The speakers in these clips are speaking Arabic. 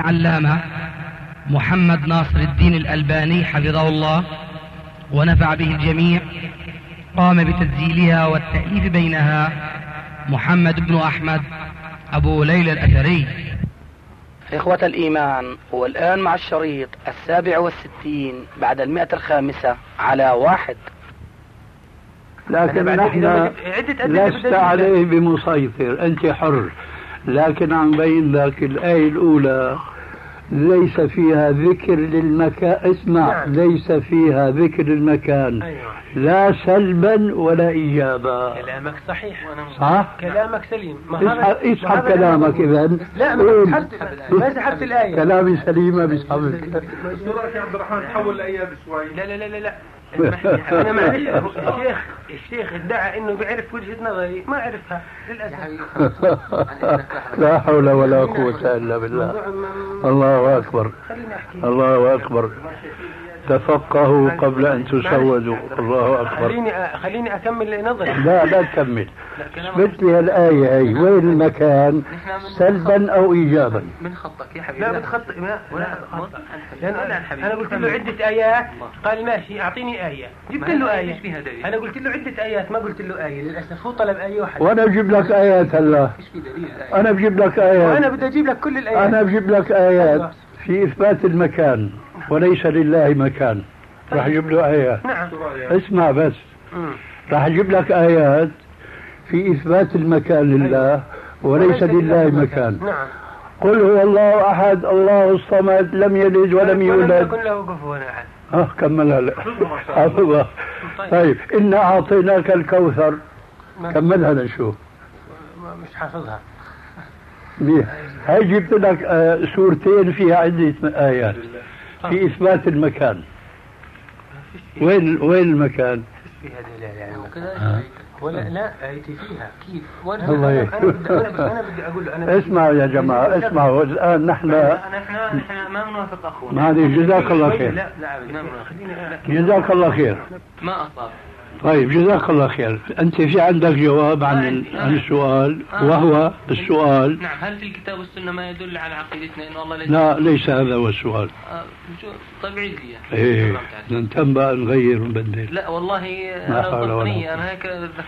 علامة محمد ناصر الدين الألباني حفظه الله ونفع به الجميع قام بتسجيلها والتأليف بينها محمد بن أحمد أبو ليلى الأثري. إخوة الإيمان والآن مع الشريط السابع والستين بعد المئة الخامسة على واحد. لكن نحن لست عليه بمسيطر أنت حر. لكن عم بين لك الآية الأولى ليس فيها ذكر للمكان اسمع نعم. ليس فيها ذكر المكان أيوة. لا سلبا ولا إيجابا. كلامك صحيح. صح؟ كلامك سليم. اسحب, اسحب كلامك إذا لا ما سحبت ما سحبت الآية. كلامي سليمة بسحبك يا عبد الرحمن تحول الآية بشوي. لا لا لا لا. أنا معلش الشيخ الشيخ ادعى إنه بيعرف وجهة نظري. ما عرفها للأسف. لا حول ولا قوة إلا بالله. الله أكبر. الله أكبر. تفقهوا قبل أن تسودوا الله أكبر. خليني خليني أكمل نظري لا لا تكمل. اثبت لي الايه هي وين المكان؟ سلبا أو ايجابا؟ من خطك يا حبيبي. لا من خط ما لأن أنا قلت له عدة آيات. قال ماشي أعطيني آية. جبت له آية. أنا قلت له عدة آيات ما قلت له آية. للأسف هو طلب آية واحدة. وأنا بجيب لك آيات هلا. أنا بجيب لك آيات. وأنا بدي أجيب لك كل الآيات. أنا بجيب لك آيات في إثبات المكان. وليس لله مكان. راح أجيب له آيات. نعم. اسمع بس. راح أجيب لك آيات في إثبات المكان لله وليس لله مكان. نعم. قل هو الله أحد الله الصمد لم يلد ولم يولد. ولم يكن له كفوا أحد. آه كملها لا حافظها طيب. إنا أعطيناك الكوثر. كملها لنشوف مش حافظها. هاي جبت لك آه، سورتين فيها عدة آيات. في إثبات المكان. وين وين المكان؟ في هذه يعني ولا لا ايتي فيها كيف وأنا الله أنا بدي أنا بدي أقول أنا اسمعوا يا جماعة اسمعوا. الآن نحن نحن نحن ما بنوافق أخونا. ما هذه جزاك الله خير. لا لا جزاك الله خير. ما اصاب طيب جزاك الله خير. أنت في عندك جواب عن عن السؤال وهو السؤال. نعم هل في الكتاب والسنة ما يدل على عقيدتنا إنه الله ليس. لا ليس هذا هو السؤال. طيب عزية إيه ننتم بقى نغير ونبدل لا والله أنا أنا هيك أتذكر.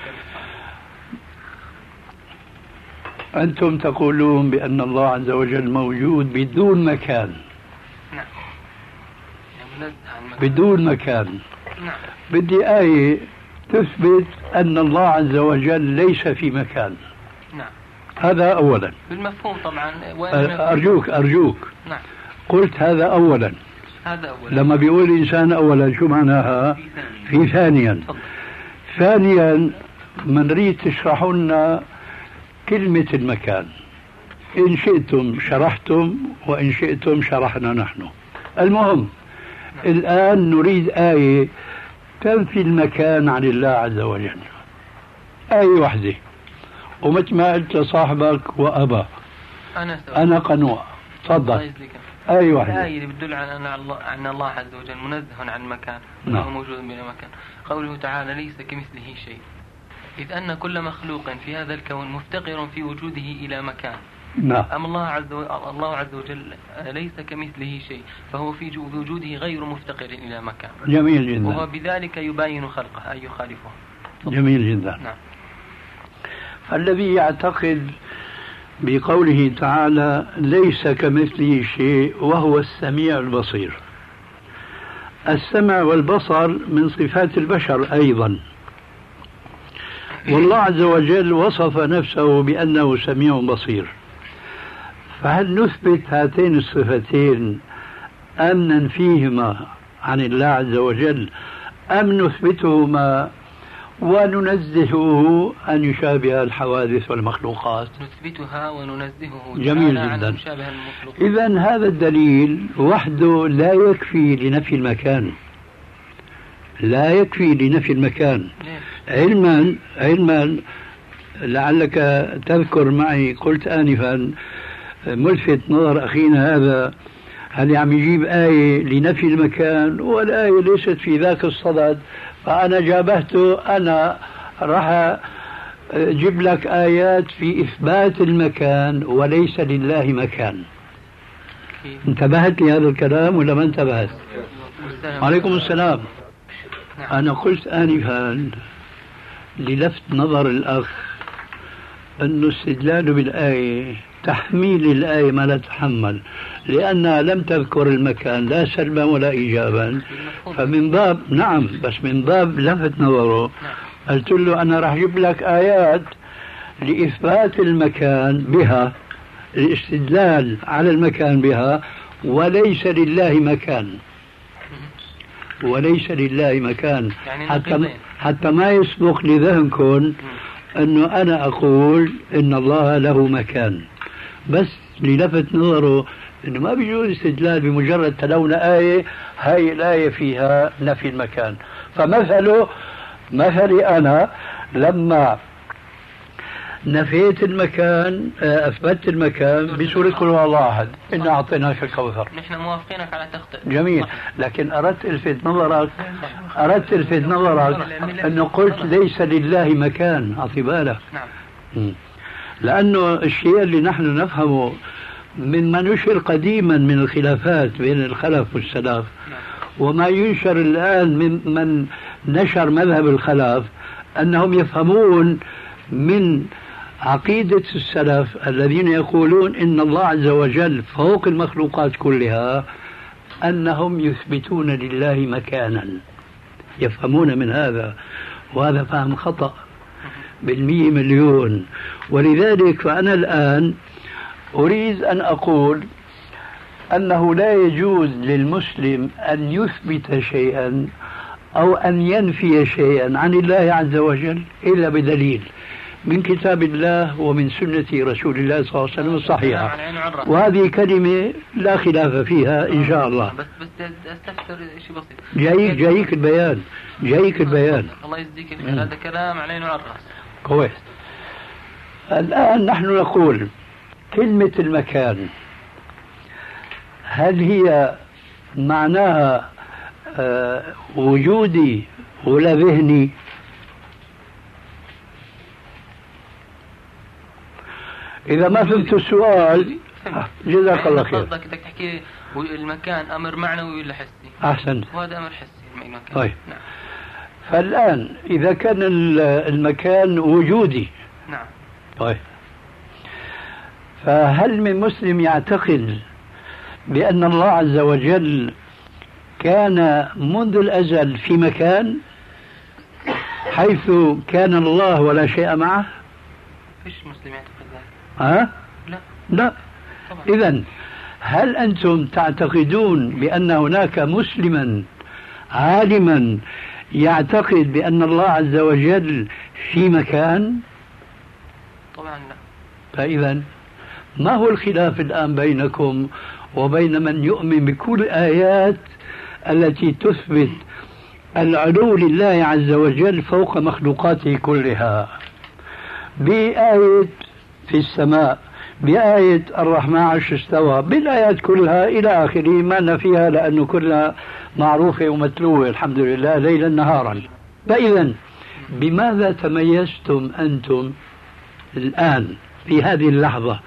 أنتم تقولون بأن الله عز وجل موجود بدون مكان. نعم. بدون مكان. نعم. بدي آية تثبت أن الله عز وجل ليس في مكان. نعم. هذا أولا. بالمفهوم طبعا أرجوك أرجوك. نعم. قلت هذا أولا. هذا أولا. لما بيقول الإنسان أولا شو معناها؟ في ثانيا. ثانيا. من نريد تشرحوا لنا كلمة المكان. إن شئتم شرحتم وإن شئتم شرحنا نحن. المهم الآن نريد آية تنفي المكان عن الله عز وجل؟ أي وحدة؟ ومثل ما قلت لصاحبك وأبا؟ أنا أنا قنوع. تفضل. أي واحدة الآية اللي بتدل على أن الله أن الله عز وجل منزه عن المكان. نعم. وهو موجود بلا مكان. قوله تعالى ليس كمثله شيء. إذ أن كل مخلوق في هذا الكون مفتقر في وجوده إلى مكان. نعم. أما الله عز وجل الله عز وجل ليس كمثله شيء فهو في وجوده غير مفتقر إلى مكان. جميل جدا. وهو بذلك يباين خلقه أي يخالفه. جميل جدا. نعم. الذي يعتقد بقوله تعالى ليس كمثله شيء وهو السميع البصير. السمع والبصر من صفات البشر أيضا. والله عز وجل وصف نفسه بأنه سميع بصير. فهل نثبت هاتين الصفتين أم ننفيهما عن الله عز وجل أم نثبتهما وننزهه أن يشابه الحوادث والمخلوقات؟ نثبتها وننزهه جميل جدا. إذا هذا الدليل وحده لا يكفي لنفي المكان. لا يكفي لنفي المكان. علما علما لعلك تذكر معي قلت آنفا ملفت نظر أخينا هذا هل عم يجيب آية لنفي المكان؟ والآية ليست في ذاك الصدد. فأنا جابهته أنا راح أجيب لك آيات في إثبات المكان وليس لله مكان. انتبهت لهذا الكلام ولا ما انتبهت؟ عليكم السلام. نعم. أنا قلت آنفا للفت نظر الأخ أن استدلال بالآية تحميل الآية ما لا تحمل لأنها لم تذكر المكان لا سلبا ولا إيجابا. فمن باب نعم بس من باب لفت نظره. قلت له أنا راح أجيب لك آيات لإثبات المكان بها الاستدلال على المكان بها وليس لله مكان. وليس لله مكان. يعني حتى حتى ما يسبق لذهنكم أنه أنا أقول إن الله له مكان. بس للفت نظره إنه ما بيجوز استدلال بمجرد تلونا آية هاي الآية فيها نفي المكان. فمثله مثلي أنا لما نفيت المكان آه، أثبتت المكان بسوره كل الله احد انا أعطيناك الكوثر. نحن موافقينك على تخطئ. جميل. لكن أردت الفت نظرك أردت الفت نظرك أنه قلت ليس لله مكان أعطي بالك. نعم. لأنه الشيء اللي نحن نفهمه مما نشر قديما من الخلافات بين الخلف والسلف نعم. وما ينشر الآن من من نشر مذهب الخلف أنهم يفهمون من عقيدة السلف الذين يقولون إن الله عز وجل فوق المخلوقات كلها أنهم يثبتون لله مكانا. يفهمون من هذا وهذا فهم خطأ. بالمية مليون. ولذلك فأنا الآن أريد أن أقول أنه لا يجوز للمسلم أن يثبت شيئا أو أن ينفي شيئا عن الله عز وجل إلا بدليل من كتاب الله ومن سنة رسول الله صلى الله عليه وسلم الصحيحة. وهذه كلمة لا خلاف فيها إن شاء الله. بس بس استفسر شيء بسيط. جايك جايك البيان. جايك البيان. الله يجزيك هذا كلام على عين الراس كويس الآن نحن نقول كلمة المكان. هل هي معناها آه، وجودي ولا ذهني؟ إذا ما فهمت السؤال جزاك الله خير. قصدك بدك تحكي المكان أمر معنوي ولا حسي؟ أحسنت. وهذا أمر حسي المكان. طيب. نعم. فالآن إذا كان المكان وجودي. نعم. طيب. فهل من مسلم يعتقد بأن الله عز وجل كان منذ الأزل في مكان حيث كان الله ولا شيء معه؟ فيش مسلم يعتقد ها؟ لا. لا. إذا هل أنتم تعتقدون بأن هناك مسلما عالما يعتقد بأن الله عز وجل في مكان؟ طبعا لا فإذا ما هو الخلاف الآن بينكم وبين من يؤمن بكل الآيات التي تثبت العلو لله عز وجل فوق مخلوقاته كلها بآية في السماء بآية الرحمن عرش استوى بالآيات كلها إلى آخره ما نفيها لأنه كلها معروفة ومتلوة الحمد لله ليلا نهارا. فإذا بماذا تميزتم أنتم الآن في هذه اللحظة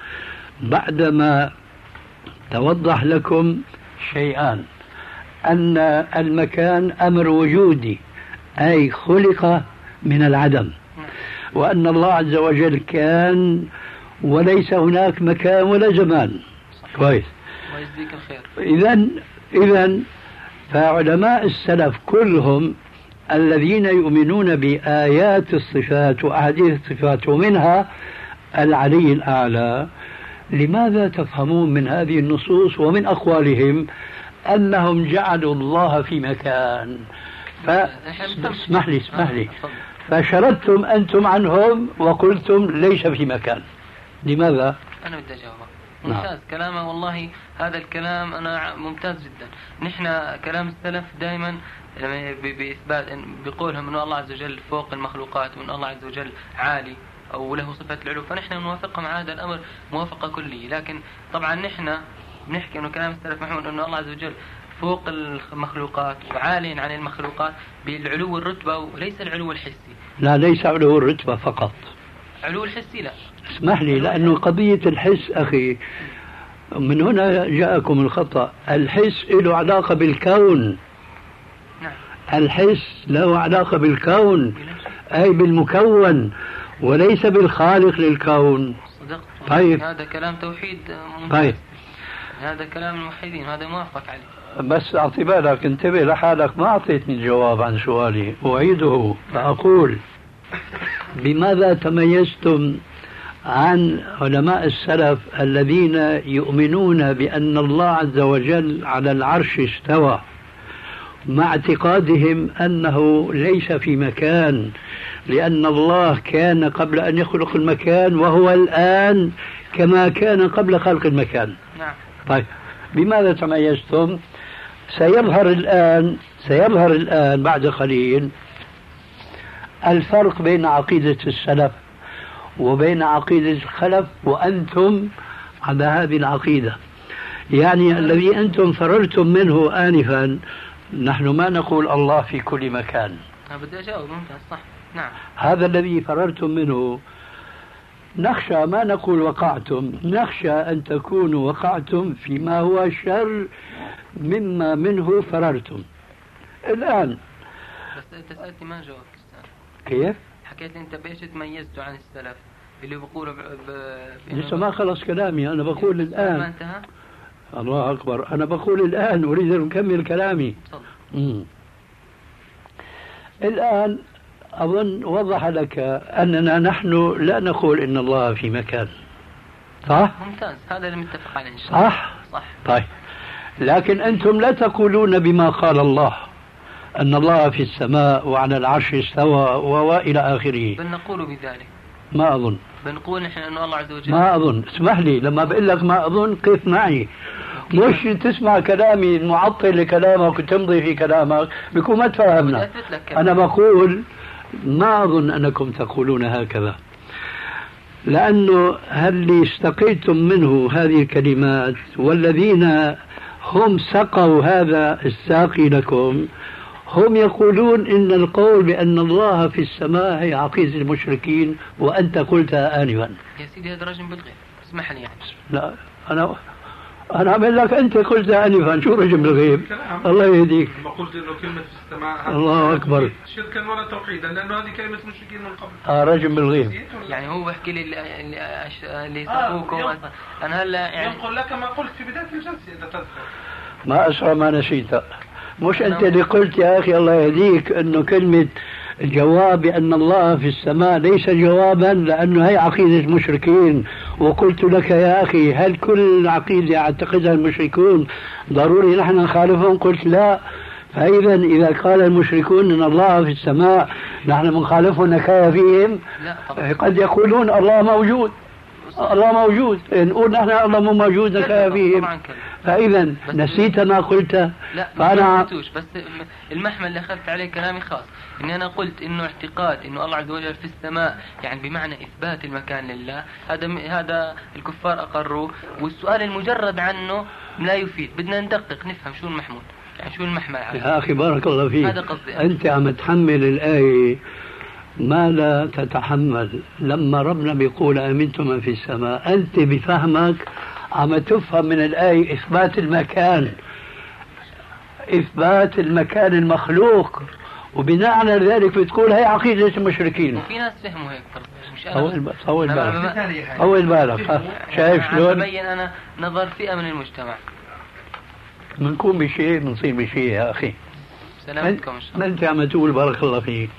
بعدما توضح لكم شيئان؟ أن المكان أمر وجودي أي خلق من العدم. وأن الله عز وجل كان وليس هناك مكان ولا زمان. كويس. إذا إذا فعلماء السلف كلهم الذين يؤمنون بآيات الصفات وأحاديث الصفات ومنها العلي الأعلى لماذا تفهمون من هذه النصوص ومن أقوالهم أنهم جعلوا الله في مكان فاسمح لي اسمح لي فشردتم أنتم عنهم وقلتم ليس في مكان لماذا؟ أنا بدي أجاوب نعم. ممتاز نعم. كلامه والله هذا الكلام أنا ممتاز جدا. نحن كلام السلف دائما بإثبات بقولهم أن الله عز وجل فوق المخلوقات وأن الله عز وجل عالي أو له صفة العلو. فنحن نوافقهم على هذا الأمر موافقة كلية. لكن طبعا نحن بنحكي أنه كلام السلف محمود أن الله عز وجل فوق المخلوقات وعال عن المخلوقات بالعلو الرتبة وليس العلو الحسي. لا ليس علو الرتبة فقط. علو الحسي لا. اسمح لي لأنه قضية الحس أخي من هنا جاءكم الخطأ. الحس له علاقة بالكون. نعم. الحس له علاقة بالكون. أي بالمكون وليس بالخالق للكون. صدقت طيب. هذا كلام توحيد. طيب. هذا كلام الموحدين هذا موافق عليه. بس أعطي بالك انتبه لحالك ما أعطيتني الجواب عن سؤالي. أعيده فأقول بماذا تميزتم عن علماء السلف الذين يؤمنون بأن الله عز وجل على العرش استوى مع اعتقادهم أنه ليس في مكان لأن الله كان قبل أن يخلق المكان وهو الآن كما كان قبل خلق المكان. نعم. طيب بماذا تميزتم؟ سيظهر الآن سيظهر الآن بعد قليل الفرق بين عقيدة السلف وبين عقيدة الخلف وأنتم على هذه العقيدة. يعني الذي أنتم فررتم منه آنفا نحن ما نقول الله في كل مكان. بدي أجاوب ممتاز صح. نعم. هذا الذي فررتم منه نخشى ما نقول وقعتم. نخشى أن تكونوا وقعتم فيما هو شر مما منه فررتم. الآن بس أنت سألتني ما جاوبت كيف؟ حكيت أنت بإيش تميزتوا عن السلف؟ اللي بيقولوا ب... ب... لسه ما خلص كلامي. أنا بقول ما الآن. انتهى؟ الله أكبر. أنا بقول الآن أريد أن أكمل كلامي. تفضل. مم. الآن أظن وضح لك أننا نحن لا نقول إن الله في مكان. صح؟ ممتاز. هذا اللي متفق عليه إن شاء الله. صح؟ صح. طيب. لكن أنتم لا تقولون بما قال الله. أن الله في السماء وعلى العرش استوى وإلى آخره. بل نقول بذلك. ما أظن. بنقول نحن أن الله عز وجل ما أظن. اسمح لي لما بقول لك ما أظن قف معي؟ مش تسمع كلامي المعطل لكلامك وتمضي في كلامك بيكون ما تفهمنا. أنا بقول ما أظن أنكم تقولون هكذا. لأنه اللي استقيتم منه هذه الكلمات والذين هم سقوا هذا الساقي لكم؟ هم يقولون إن القول بأن الله في السماء هي عقيدة المشركين وأنت قلتها آنفا. يا سيدي هذا رجل بالغيب اسمح لي يعني. لا أنا أنا أعمل لك أنت قلتها آنفا. شو رجل بالغيب الله يهديك. ما قلت إنه كلمة في السماء. الله أكبر. شركا ولا توحيدا لأنه هذه كلمة مشركين من قبل. آه رجل بالغيب يعني هو بحكي لي اللي, اللي, أش- اللي آه، سبوكم يوم. أنا هلا يعني ينقل لك ما قلت في بداية الجلسة إذا تذكر. ما أسرع ما نسيت مش أنت اللي قلت يا أخي الله يهديك أنه كلمة الجواب بأن الله في السماء ليس جوابا لأنه هي عقيدة المشركين. وقلت لك يا أخي هل كل عقيدة يعتقدها المشركون ضروري نحن نخالفهم؟ قلت لا. فإذا إذا قال المشركون أن الله في السماء نحن بنخالفهم نكاية فيهم؟ قد يقولون الله موجود. الله موجود. نقول نحن الله مو موجود نكاية فيهم طبعا كذب فإذا بس- نسيت ما قلت. لا فأنا ما قلتوش. بس المحمل اللي أخذت عليه كلامي خاص. اني أنا قلت إنه اعتقاد إنه الله عز وجل في السماء يعني بمعنى إثبات المكان لله. هذا هذا الكفار أقروه. والسؤال المجرد عنه لا يفيد. بدنا ندقق نفهم شو المحمول. يعني شو المحمل يا أخي بارك الله فيك. هذا قصدي. أنت عم تحمل الآية ما لا تتحمل. لما ربنا بيقول أمنتم من في السماء أنت بفهمك عم تفهم من الآية إثبات المكان. إثبات المكان المخلوق. وبناء على ذلك بتقول هي عقيدة المشركين. وفي ناس فهموا هيك مش أنا. طول بالك. ما- طول بالك. شايف شلون؟ ببين أنا نظر فئة من المجتمع. بنكون بشيء بنصير بشيء يا أخي. سلامتكم إن شاء الله. أنت عم تقول بارك الله فيك.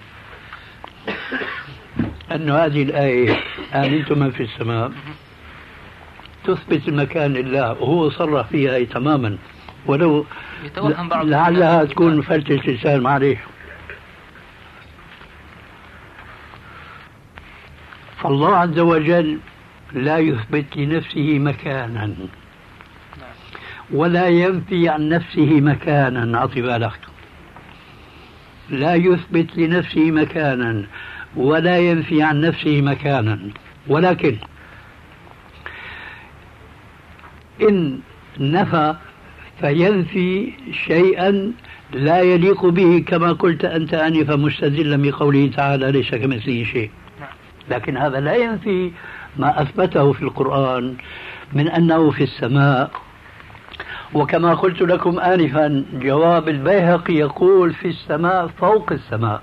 أن هذه الآية آمنتم من في السماء. تثبت المكان لله وهو صرح فيها أي تماما. ولو لعلها تكون فلتة لسان معليش فالله عز وجل لا يثبت لنفسه مكانا ولا ينفي عن نفسه مكانا. أعطي بالك لا يثبت لنفسه مكانا ولا ينفي عن نفسه مكانا. ولكن إن نفى فينفي شيئا لا يليق به كما قلت أنت آنفا مستدلا بقوله تعالى ليس كمثله شيء. لكن هذا لا ينفي ما أثبته في القرآن من أنه في السماء وكما قلت لكم آنفا جواب البيهقي يقول في السماء فوق السماء.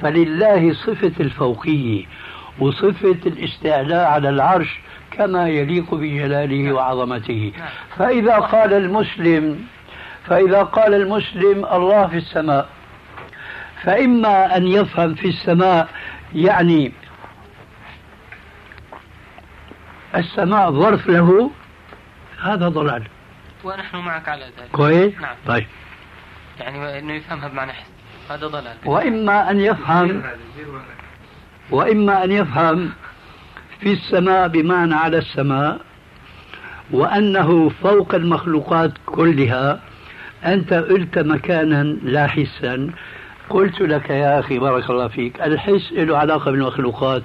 فلله صفة الفوقية وصفة الاستعلاء على العرش كما يليق بجلاله وعظمته. فإذا قال المسلم فإذا قال المسلم الله في السماء فإما أن يفهم في السماء يعني السماء ظرف له هذا ضلال. ونحن معك على ذلك. كويس؟ نعم. طيب. يعني إنه يفهمها بمعنى حس هذا ضلال. وإما أن يفهم وإما أن يفهم في السماء بمعنى على السماء وأنه فوق المخلوقات كلها أنت قلت مكانا لا حسا. قلت لك يا أخي بارك الله فيك الحس له علاقة بالمخلوقات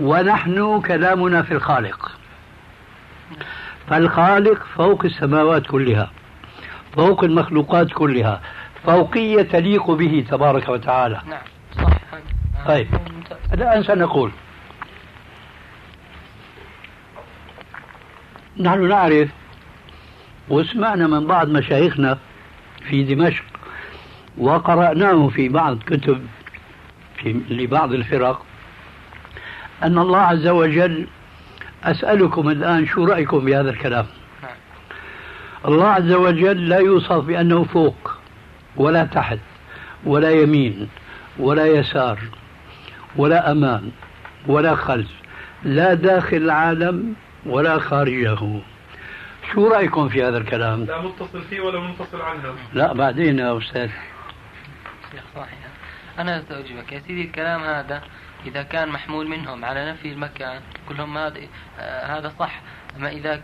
ونحن كلامنا في الخالق. فالخالق فوق السماوات كلها فوق المخلوقات كلها فوقية تليق به تبارك وتعالى. نعم صح. طيب الآن سنقول. نحن نعرف وسمعنا من بعض مشايخنا في دمشق وقرأناه في بعض كتب في لبعض الفرق أن الله عز وجل أسألكم الآن شو رأيكم بهذا الكلام؟ نعم. الله عز وجل لا يوصف بأنه فوق ولا تحت ولا يمين ولا يسار ولا أمام ولا خلف لا داخل العالم ولا خارجه. شو رأيكم في هذا الكلام؟ لا متصل فيه ولا منفصل عنه. لا بعدين يا أستاذ. صحيح أنا سأجيبك يا سيدي الكلام هذا إذا كان محمول منهم على نفي المكان كلهم هذا آه هذا صح. أما إذا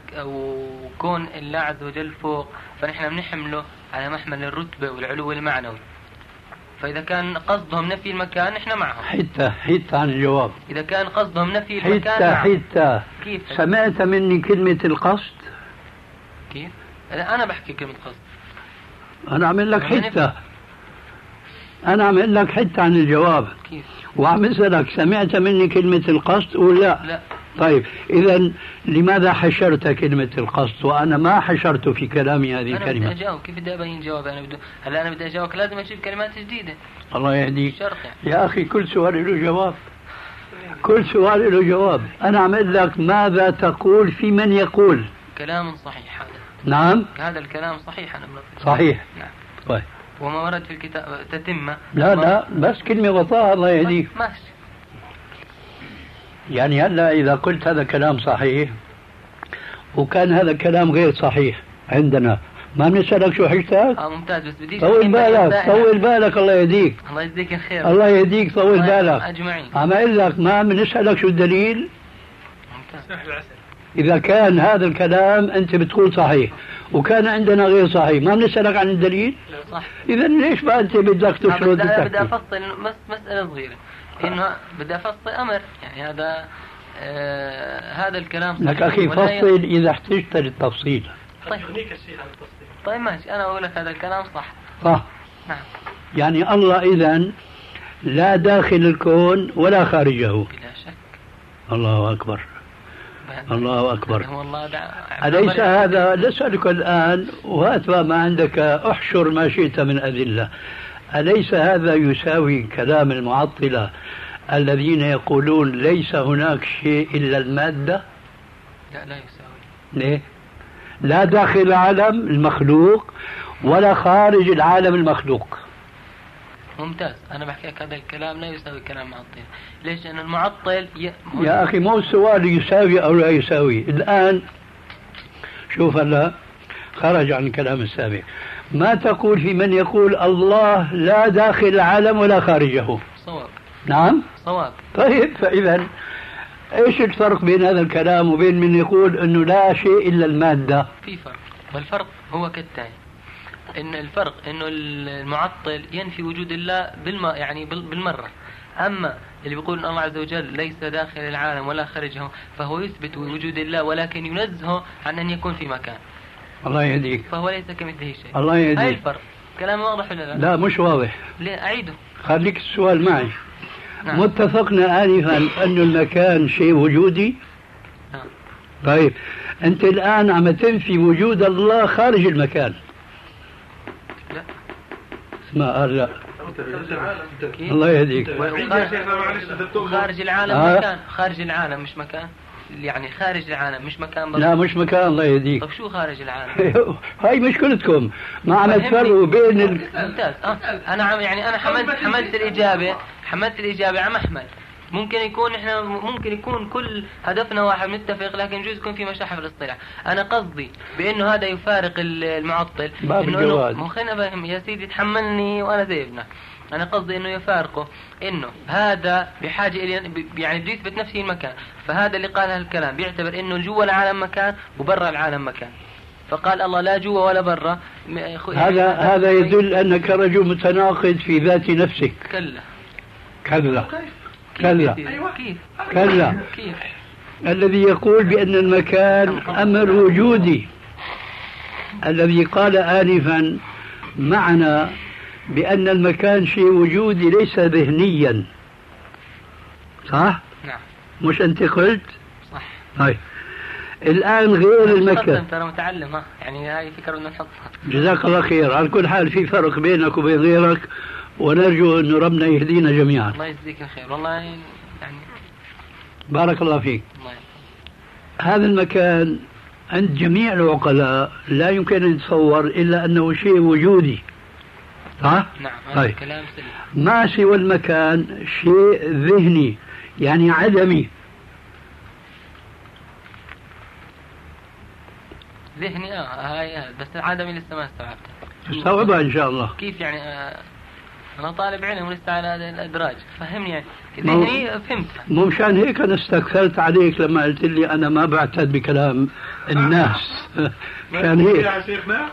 كون الله عز وجل فوق فنحن بنحمله على محمل الرتبة والعلو المعنوي. فإذا كان قصدهم نفي المكان نحن معهم. حتى حتى عن الجواب. إذا كان قصدهم نفي المكان حتى معهم. حتى. كيف؟ سمعت مني كلمة القصد؟ كيف؟ أنا بحكي كلمة قصد. أنا أعمل لك حتى أنا أعمل لك حتى عن الجواب. كيف؟ وعم أسألك سمعت مني كلمة القصد ولا لا؟ لا. طيب اذا لماذا حشرت كلمة القصد؟ وأنا ما حشرت في كلامي هذه الكلمة؟ أنا بدي أجاوب. كيف بدي أبين جواب؟ أنا بدي هلا أنا بدي أجاوبك. لازم أشوف كلمات جديدة. الله يهديك. يعني. يا أخي كل سؤال له جواب. كل سؤال له جواب. أنا اعمل لك ماذا تقول في من يقول؟ كلام صحيح هذا. نعم. هذا الكلام صحيح أنا صحيح. نعم. طيب. وما ورد في الكتاب تتمة لا لا بس كلمة وطاء الله يهديك. ماشي. يعني هلا إذا قلت هذا كلام صحيح وكان هذا كلام غير صحيح عندنا. ما بنسألك شو حجتك؟ آه ممتاز بس بديش طول بالك طول بالك الله يهديك. الله يجزيك الخير. الله يهديك طول بالك. أجمعين. عم أقول لك ما بنسألك شو الدليل؟ ممتاز. إذا كان هذا الكلام أنت بتقول صحيح وكان عندنا غير صحيح ما بنسألك عن الدليل؟ صح. إذا ليش بقى أنت بدك تشرد بدي أفصل مسألة صغيرة. إنه بدي أفصل أمر يعني هذا آه هذا الكلام صحيح لك أخي فصل إذا احتجت للتفصيل. طيب. طيب ماشي. أنا أقول لك هذا الكلام صح. صح. نعم. يعني الله إذا لا داخل الكون ولا خارجه. بلا شك. الله أكبر. الله أكبر. أليس هذا؟ نسألك الآن وهات ما عندك احشر ما شئت من أدلة. أليس هذا يساوي كلام المعطلة الذين يقولون ليس هناك شيء إلا المادة؟ لا لا يساوي. ليه؟ لا داخل العالم المخلوق ولا خارج العالم المخلوق. ممتاز. أنا بحكي لك هذا الكلام لا يساوي كلام معطل. ليش؟ لأن المعطل ي... يا أخي مو السؤال يساوي أو لا يساوي. الآن شوف هلا خرج عن الكلام السابق. ما تقول في من يقول الله لا داخل العالم ولا خارجه؟ صواب. نعم؟ صواب. طيب فاذا إيش الفرق بين هذا الكلام وبين من يقول إنه لا شيء إلا المادة؟ في فرق. والفرق هو كالتالي. إن الفرق إنه المعطل ينفي وجود الله بالم يعني بالمرة. أما اللي بيقول إن الله عز وجل ليس داخل العالم ولا خارجه فهو يثبت وجود الله ولكن ينزهه عن أن يكون في مكان. الله يهديك. فهو ليس كمثله شيء. الله يهديك. هاي الفرق. كلام واضح ولا لا؟ لا مش واضح. ليه أعيده. خليك السؤال معي. نعم. متفقنا آنفا أن المكان شيء وجودي؟ نعم. طيب. أنت الآن عم تنفي وجود الله خارج المكان. اسمع قال لا الله يهديك. خارج العالم آه. مكان. خارج العالم مش مكان. يعني خارج العالم مش مكان لا مش مكان. الله يهديك. طيب شو خارج العالم؟ هاي مشكلتكم ما عم تفرقوا بين ال... ممتاز. آه. أنا عم يعني أنا حملت حملت الإجابة. حملت الإجابة عم أحمد. ممكن يكون إحنا ممكن يكون كل هدفنا واحد متفق لكن يجوز يكون في مشاحه في الاصطلاح. أنا قصدي بأنه هذا يفارق المعطل. باب الجواز مو خلينا يا سيدي تحملني وأنا زي ابنك أنا قصدي إنه يفارقه إنه هذا بحاجة إلى يعني بده يثبت نفسه المكان. فهذا اللي قال هالكلام بيعتبر إنه جوا العالم مكان وبرا العالم مكان. فقال الله لا جوا ولا برا. هذا هذا يدل أنك رجل متناقض في ذات نفسك. كلا. كلا. كيف؟ كلا. كيف؟ الذي يقول بأن المكان أمر وجودي. الذي قال آنفا معنى بأن المكان شيء وجودي ليس ذهنيا. صح؟ نعم. مش أنت قلت؟ صح. طيب. الآن غير المكان. ترى متعلم ها؟ يعني هاي فكرة بدنا نحطها. جزاك الله خير على كل حال في فرق بينك وبين غيرك. ونرجو أن ربنا يهدينا جميعا. الله يجزيك الخير والله يعني بارك الله فيك. الله هذا المكان عند جميع العقلاء لا يمكن أن يتصور إلا أنه شيء وجودي. صح؟ نعم طيب. كلام سليم. ما سوى المكان شيء ذهني يعني عدمي. ذهني آه هاي بس عدمي لسه ما استوعبتها استوعبها إن شاء الله. كيف يعني آه أنا طالب علم ولسه على هذا الأدراج. فهمني يعني. ذهني فهمت. مو مشان هيك أنا استكثرت عليك لما قلت لي أنا ما بعتد بكلام الناس. مشان هيك. يا شيخنا؟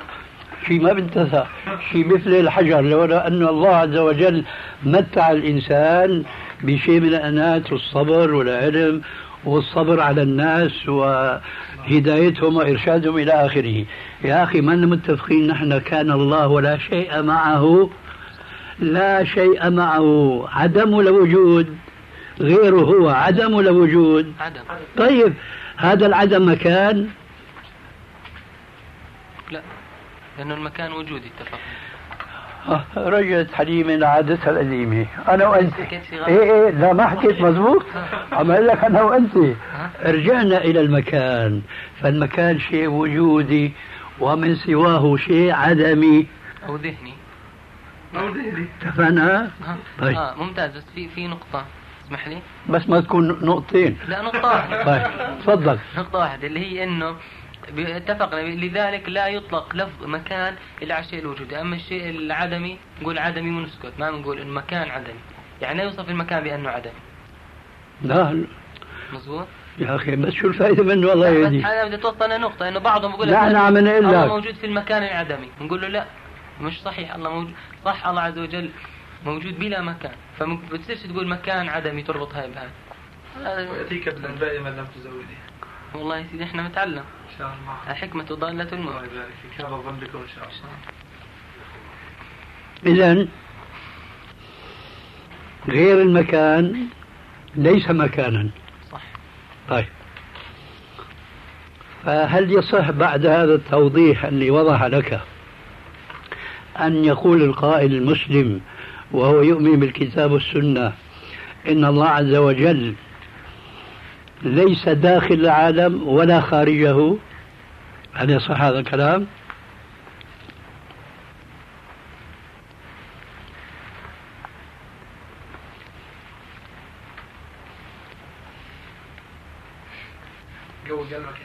شيء ما بنتهى. شيء مثل الحجر. لولا أن الله عز وجل متع الإنسان بشيء من الأنات والصبر والعلم والصبر على الناس وهدايتهم وإرشادهم إلى آخره. يا أخي ما متفقين نحن كان الله ولا شيء معه لا شيء معه. عدم لوجود غيره هو عدم لوجود عدم. طيب هذا العدم مكان؟ لا لأنه المكان وجودي اتفقنا. آه، رجعت حليمة لعادتها القديمة أنا وأنت. إيه إيه لا ما حكيت مضبوط عم أقول لك أنا وأنت. رجعنا إلى المكان. فالمكان شيء وجودي ومن سواه شيء عدمي. أو ذهني. اتفقنا؟ طيب. آه ممتاز. بس في في نقطة. اسمح لي. بس ما تكون نقطتين. لا نقطة واحدة. طيب تفضل. نقطة واحدة اللي هي إنه اتفقنا لذلك لا يطلق لفظ مكان إلا على الشيء الوجودي، أما الشيء العدمي نقول عدمي ونسكت، ما بنقول المكان عدمي، يعني لا يوصف المكان بأنه عدمي. لا مزبوط؟ يا أخي بس شو الفائده منه الله يهديك بس أنا بدي توصلنا نقطة إنه بعضهم بيقول نحن عم نقول الله لك موجود في المكان العدمي، نقول له لا مش صحيح الله موجود. صح الله عز وجل موجود بلا مكان، فما بتصيرش تقول مكان عدمي تربط هاي بهاي. ويأتيك بالأنباء من لم تزوده والله يا سيدي إحنا نتعلم. إن شاء الله. الحكمة ضالة الله المؤمن يبارك فيك. هذا بكم إن شاء الله. اذا غير المكان ليس مكانا. صح. طيب. فهل يصح بعد هذا التوضيح اللي وضح لك؟ أن يقول القائل المسلم وهو يؤمن بالكتاب والسنة إن الله عز وجل ليس داخل العالم ولا خارجه هل يصح هذا الكلام؟ جو قلبك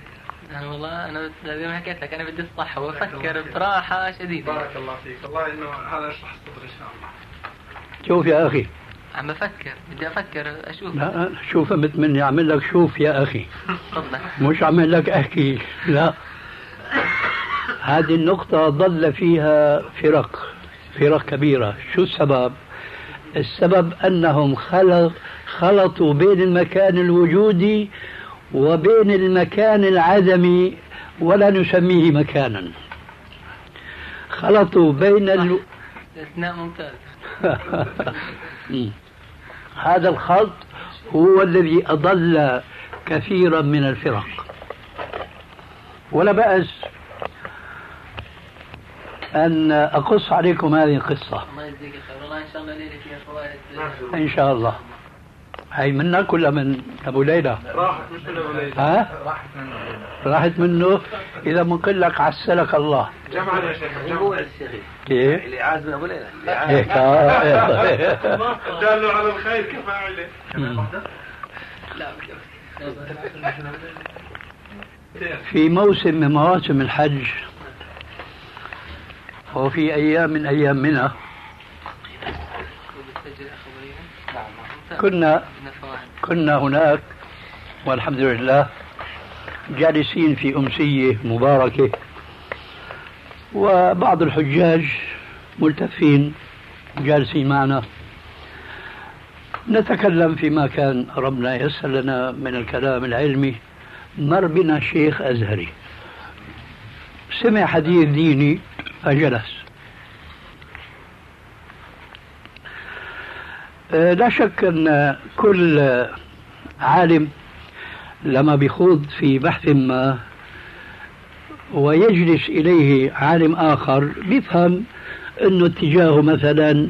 أنا والله أنا زي ما حكيت لك أنا بدي الصحة وافكر براحة شديدة بارك الله فيك. والله إنه هذا يشرح الصدر إن شاء الله. شوف يا أخي. عم بفكر بدي أفكر أشوف. لا شوف مني أعمل لك شوف يا أخي. تفضل. مش أعمل لك أحكي. لا. هذه النقطة ضل فيها فرق فرق كبيرة. شو السبب؟ السبب أنهم خلق خلطوا بين المكان الوجودي وبين المكان العدمي ولا نسميه مكانا. خلطوا بين ال... استثناء ممتاز. هذا الخلط هو الذي أضل كثيرا من الفرق. ولا بأس أن أقص عليكم هذه القصة. الله يجزيك خير. والله إن شاء الله ليلة فيها فوائد. إن شاء الله. هي منك ولا من أبو ليلى؟ راحت مش من أبو ليلى. ها؟ راحت منه. راحت منه. إذا بنقول لك عسلك الله. جمعا يا شيخ الشيخ. كيف؟ اللي عاد من أبو ليلى. اللي هيك عاد آه، إيه. دال على الخير كفاعله في موسم من مواسم الحج وفي أيام من أيام منى كنا كنا هناك والحمد لله جالسين في أمسية مباركة وبعض الحجاج ملتفين جالسين معنا. نتكلم فيما كان ربنا يسر لنا من الكلام العلمي. مر بنا شيخ أزهري. سمع حديث ديني فجلس آه، لا شك أن كل عالم لما بيخوض في بحث ما ويجلس إليه عالم آخر بيفهم أنه اتجاهه مثلا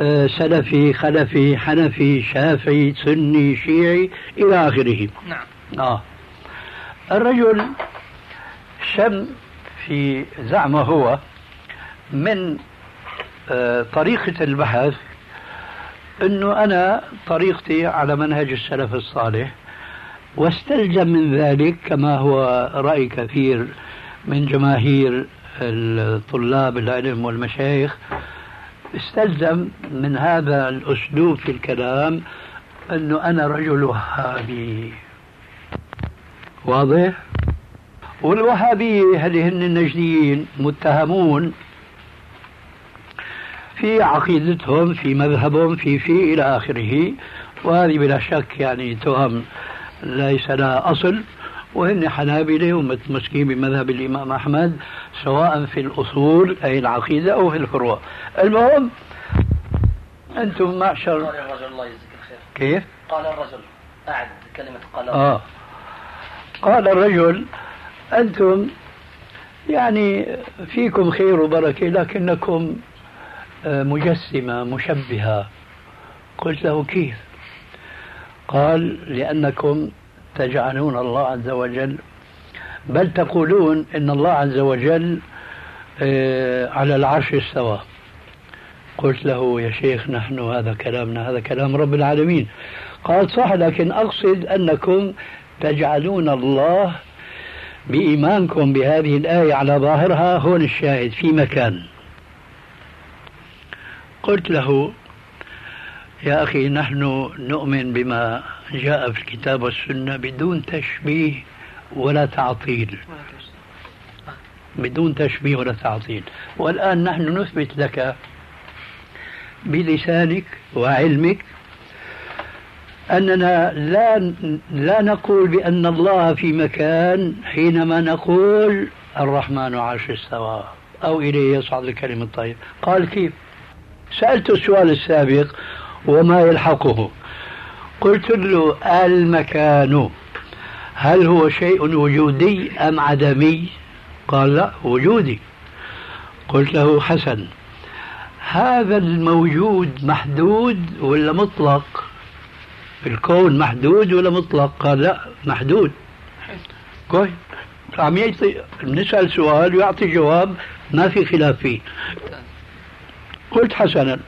آه، سلفي خلفي حنفي شافعي سني شيعي إلى آخره. نعم. آه. الرجل شم في زعمه هو من آه، طريقة البحث أنه أنا طريقتي على منهج السلف الصالح واستلزم من ذلك كما هو رأي كثير من جماهير الطلاب العلم والمشايخ استلزم من هذا الأسلوب في الكلام أنه أنا رجل وهابي واضح؟ والوهابية هل هن النجديين متهمون في عقيدتهم في مذهبهم في في إلى آخره. وهذه بلا شك يعني تهم ليس لها أصل. وهن حنابلة ومتمسكين بمذهب الإمام أحمد سواء في الأصول أي العقيدة أو في الفروع. المهم أنتم معشر. قال الرجل الله يجزيك الخير. كيف؟ قال الرجل أعد كلمة قال آه. قال الرجل أنتم يعني فيكم خير وبركة لكنكم آه، مجسمة مشبهة. قلت له كيف؟ قال لأنكم تجعلون الله عز وجل بل تقولون إن الله عز وجل آه، على العرش استوى. قلت له يا شيخ نحن هذا كلامنا هذا كلام رب العالمين. قال صح لكن أقصد أنكم تجعلون الله بإيمانكم بهذه الآية على ظاهرها هون الشاهد في مكان. قلت له يا أخي نحن نؤمن بما جاء في الكتاب والسنة بدون تشبيه ولا تعطيل. بدون تشبيه ولا تعطيل. والآن نحن نثبت لك بلسانك وعلمك أننا لا لا نقول بأن الله في مكان حينما نقول الرحمن عرش استوى أو إليه يصعد الكلم الطيب. قال كيف؟ سألت السؤال السابق وما يلحقه. قلت له المكان. هل هو شيء وجودي أم عدمي؟ قال لا وجودي. قلت له حسن هذا الموجود محدود ولا مطلق؟ الكون محدود ولا مطلق؟ قال لا محدود. كويس. عم يعطي نسأل سؤال ويعطي جواب ما في خلاف فيه. قلت حسنا.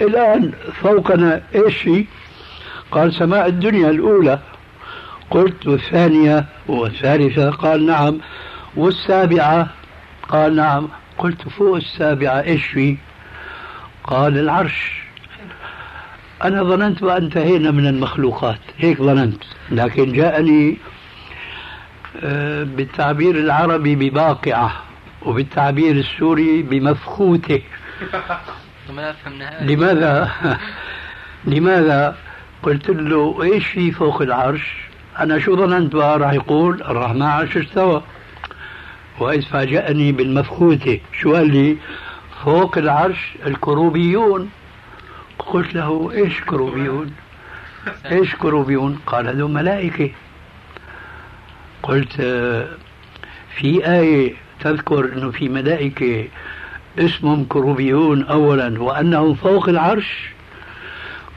الآن فوقنا إيش في؟ قال سماء الدنيا الأولى. قلت والثانية والثالثة؟ قال نعم. والسابعة؟ قال نعم. قلت فوق السابعة إيش في؟ قال العرش. أنا ظننت وأنتهينا من المخلوقات. هيك ظننت. لكن جاءني آه، بالتعبير العربي بباقعة. وبالتعبير السوري بمفخوته لماذا؟ لماذا؟ قلت له إيش في فوق العرش؟ أنا شو ظننت؟ بقى راح يقول الرحمن عرش استوى. وإذ فاجأني بالمفخوته شو قال لي؟ فوق العرش الكروبيون. قلت له إيش كروبيون؟ إيش كروبيون؟ قال هذول ملائكة. قلت في آية تذكر أنه في ملائكة اسمهم كروبيون أولا وأنهم فوق العرش؟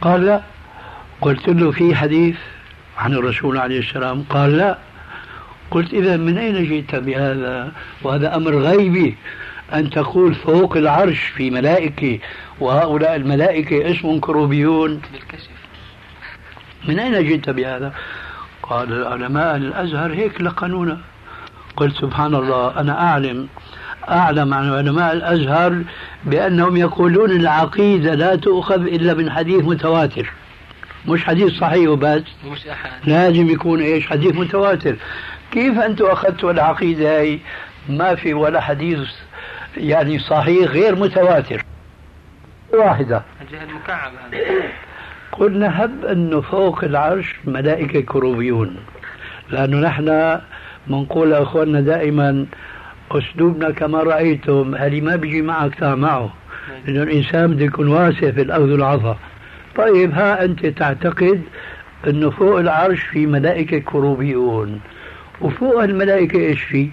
قال لا. قلت له في حديث عن الرسول عليه السلام قال لا. قلت إذا من أين جئت بهذا؟ وهذا أمر غيبي أن تقول فوق العرش في ملائكة وهؤلاء الملائكة اسمهم كروبيون. بالكشف من أين جئت بهذا؟ قال العلماء الأزهر هيك لقنونا. قلت سبحان الله أنا أعلم أعلم عن علماء الأزهر بأنهم يقولون العقيدة لا تؤخذ إلا من حديث متواتر. مش حديث صحيح وبس. مش أحد. لازم يكون إيش؟ حديث متواتر. كيف أنتم أخذتوا العقيدة هاي؟ ما في ولا حديث يعني صحيح غير متواتر. واحدة. قلنا هب أنه فوق العرش ملائكة كروبيون لأنه نحن بنقول أخواننا دائما أسلوبنا كما رأيتم هذه ما بيجي معك تعال معه؟ لأنه الإنسان بده يكون واسع في الأخذ والعطاء طيب ها أنت تعتقد أنه فوق العرش في ملائكة كروبيون وفوق الملائكة إيش في؟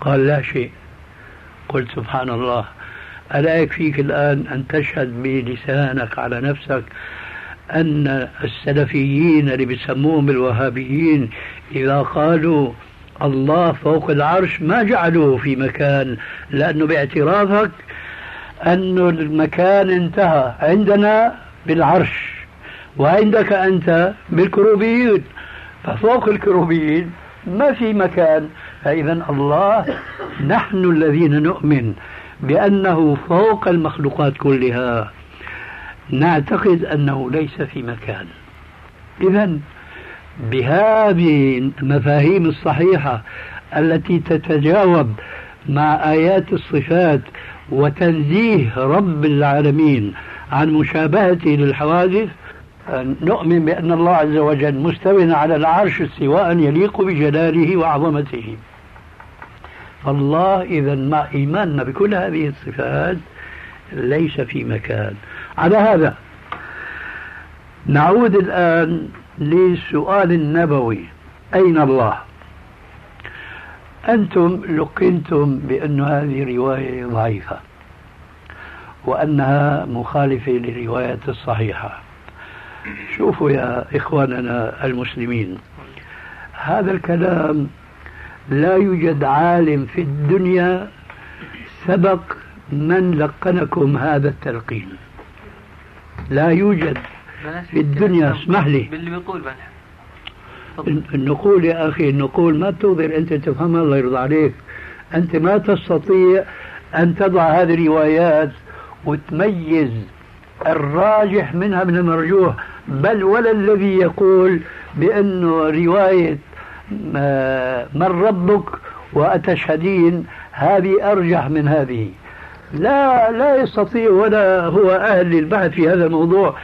قال لا شيء. قلت سبحان الله ألا يكفيك الآن أن تشهد بلسانك على نفسك أن السلفيين اللي بيسموهم الوهابيين إذا قالوا الله فوق العرش ما جعلوه في مكان لأنه باعترافك أن المكان انتهى عندنا بالعرش وعندك أنت بالكروبيين. ففوق الكروبيين ما في مكان. فإذا الله نحن الذين نؤمن بأنه فوق المخلوقات كلها. نعتقد أنه ليس في مكان. إذا بهذه المفاهيم الصحيحة التي تتجاوب مع آيات الصفات وتنزيه رب العالمين عن مشابهته للحوادث نؤمن بأن الله عز وجل مستو على العرش استواء يليق بجلاله وعظمته. فالله إذا مع إيماننا بكل هذه الصفات ليس في مكان. على هذا. نعود الآن للسؤال النبوي. أين الله؟ أنتم لقنتم بأن هذه رواية ضعيفة وأنها مخالفة للرواية الصحيحة. شوفوا يا إخواننا المسلمين هذا الكلام لا يوجد عالم في الدنيا سبق من لقنكم هذا التلقين. لا يوجد في الدنيا اسمح لي. باللي بيقول النقول يا أخي النقول ما تقدر أنت تفهمها الله يرضى عليك. أنت ما تستطيع أن تضع هذه الروايات وتميز الراجح منها من المرجوح بل ولا الذي يقول بأنه رواية من ربك وأتشهدين هذه أرجح من هذه. لا لا يستطيع ولا هو أهل للبحث في هذا الموضوع.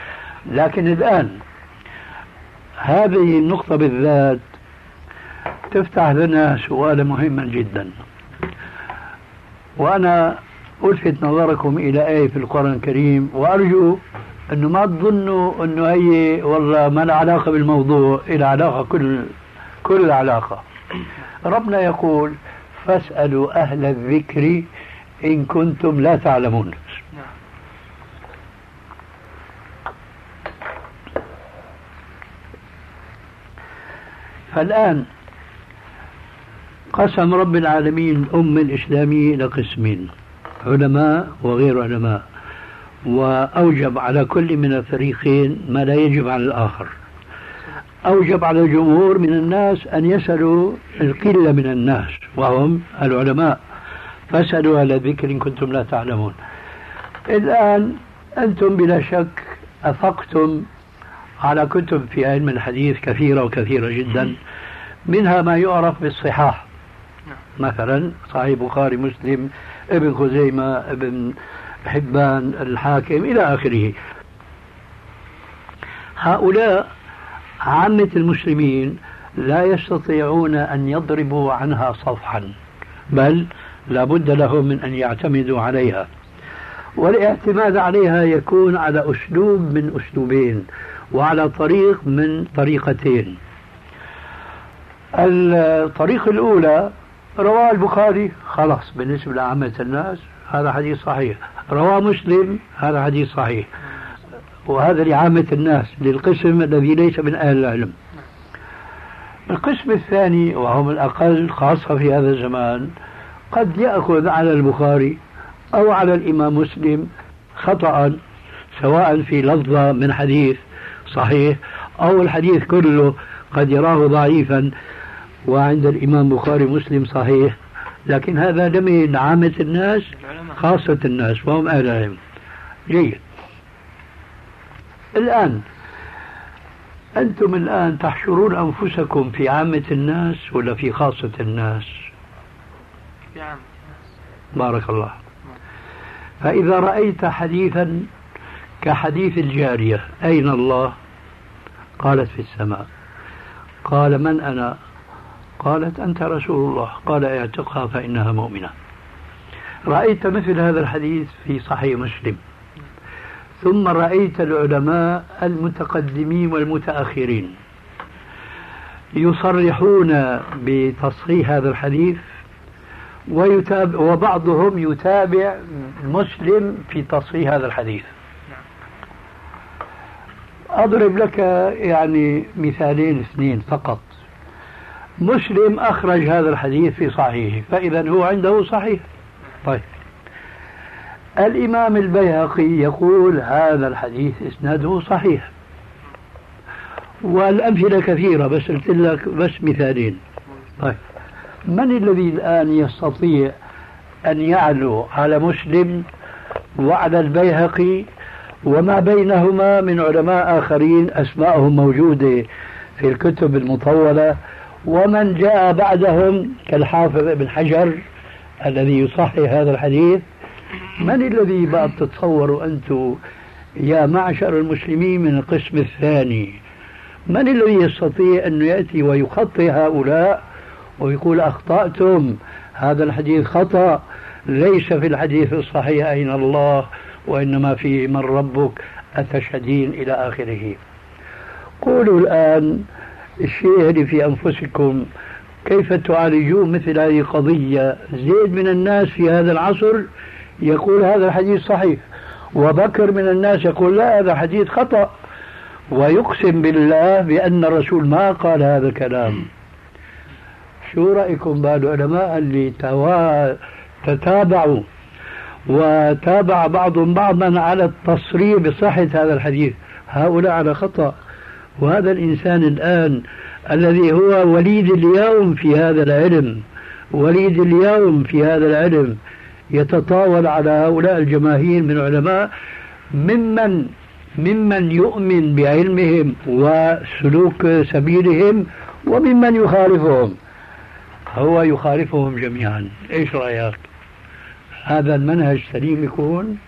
لكن الآن هذه النقطة بالذات تفتح لنا سؤالا مهما جدا. وأنا ألفت نظركم إلى آية في القرآن الكريم وأرجو أنه ما تظنوا أنه هي والله ما لها علاقة بالموضوع إلى علاقة كل كل العلاقة. ربنا يقول فاسألوا أهل الذكر إن كنتم لا تعلمون. فالآن قسم رب العالمين الأمة الإسلامية إلى قسمين علماء وغير علماء. وأوجب على كل من الفريقين ما لا يجب على الآخر. أوجب على الجمهور من الناس أن يسألوا القلة من الناس وهم العلماء. فاسألوا على الذكر إن كنتم لا تعلمون. الآن أنتم بلا شك أفقتم على كتب في علم الحديث كثيرة وكثيرة جدا منها ما يعرف بالصحاح. مثلا صحيح بخاري مسلم ابن خزيمة ابن حبان الحاكم إلى آخره. هؤلاء عامة المسلمين لا يستطيعون أن يضربوا عنها صفحا بل لابد لهم من أن يعتمدوا عليها. والاعتماد عليها يكون على أسلوب من أسلوبين وعلى طريق من طريقتين. الطريق الأولى رواه البخاري خلاص بالنسبة لعامة الناس هذا حديث صحيح. رواه مسلم هذا حديث صحيح. وهذا لعامة الناس للقسم الذي ليس من أهل العلم. القسم الثاني وهم الأقل خاصة في هذا الزمان قد يأخذ على البخاري أو على الإمام مسلم خطأ سواء في لفظة من حديث صحيح أو الحديث كله قد يراه ضعيفا وعند الإمام بخاري مسلم صحيح. لكن هذا لم عامة الناس خاصة الناس وهم أهل العلم جيد. الآن أنتم الآن تحشرون أنفسكم في عامة الناس ولا في خاصة الناس؟ الناس بارك الله. فإذا رأيت حديثا كحديث الجارية أين الله؟ قالت في السماء. قال من أنا؟ قالت أنت رسول الله. قال اعتقها فإنها مؤمنة. رأيت مثل هذا الحديث في صحيح مسلم. ثم رأيت العلماء المتقدمين والمتأخرين يصرحون بتصحيح هذا الحديث ويتابع وبعضهم يتابع مسلم في تصحيح هذا الحديث. أضرب لك يعني مثالين اثنين فقط. مسلم أخرج هذا الحديث في صحيحه فإذا هو عنده صحيح. طيب. الإمام البيهقي يقول هذا الحديث إسناده صحيح. والأمثلة كثيرة بس قلت لك بس مثالين. طيب. من الذي الآن يستطيع أن يعلو على مسلم وعلى البيهقي وما بينهما من علماء آخرين أسماءهم موجودة في الكتب المطولة ومن جاء بعدهم كالحافظ ابن حجر الذي يصحح هذا الحديث. من الذي بقى تتصوروا أنتم يا معشر المسلمين من القسم الثاني؟ من الذي يستطيع أن يأتي ويخطي هؤلاء؟ ويقول أخطأتم. هذا الحديث خطأ. ليس في الحديث الصحيح أين الله وإنما في من ربك أتشهدين إلى آخره. قولوا الآن الشيء اللي في أنفسكم كيف تعالجون مثل هذه القضية زيد من الناس في هذا العصر يقول هذا الحديث صحيح وبكر من الناس يقول لا هذا حديث خطأ. ويقسم بالله بأن الرسول ما قال هذا الكلام. شو رأيكم بالعلماء اللي توا... تتابعوا وتابع بعضهم بعضا على التصريح بصحة هذا الحديث؟ هؤلاء على خطأ. وهذا الإنسان الآن الذي هو وليد اليوم في هذا العلم وليد اليوم في هذا العلم يتطاول على هؤلاء الجماهير من العلماء ممن ممن يؤمن بعلمهم وسلوك سبيلهم وممن يخالفهم. هو يخالفهم جميعا. إيش رأيك؟ هذا المنهج سليم يكون؟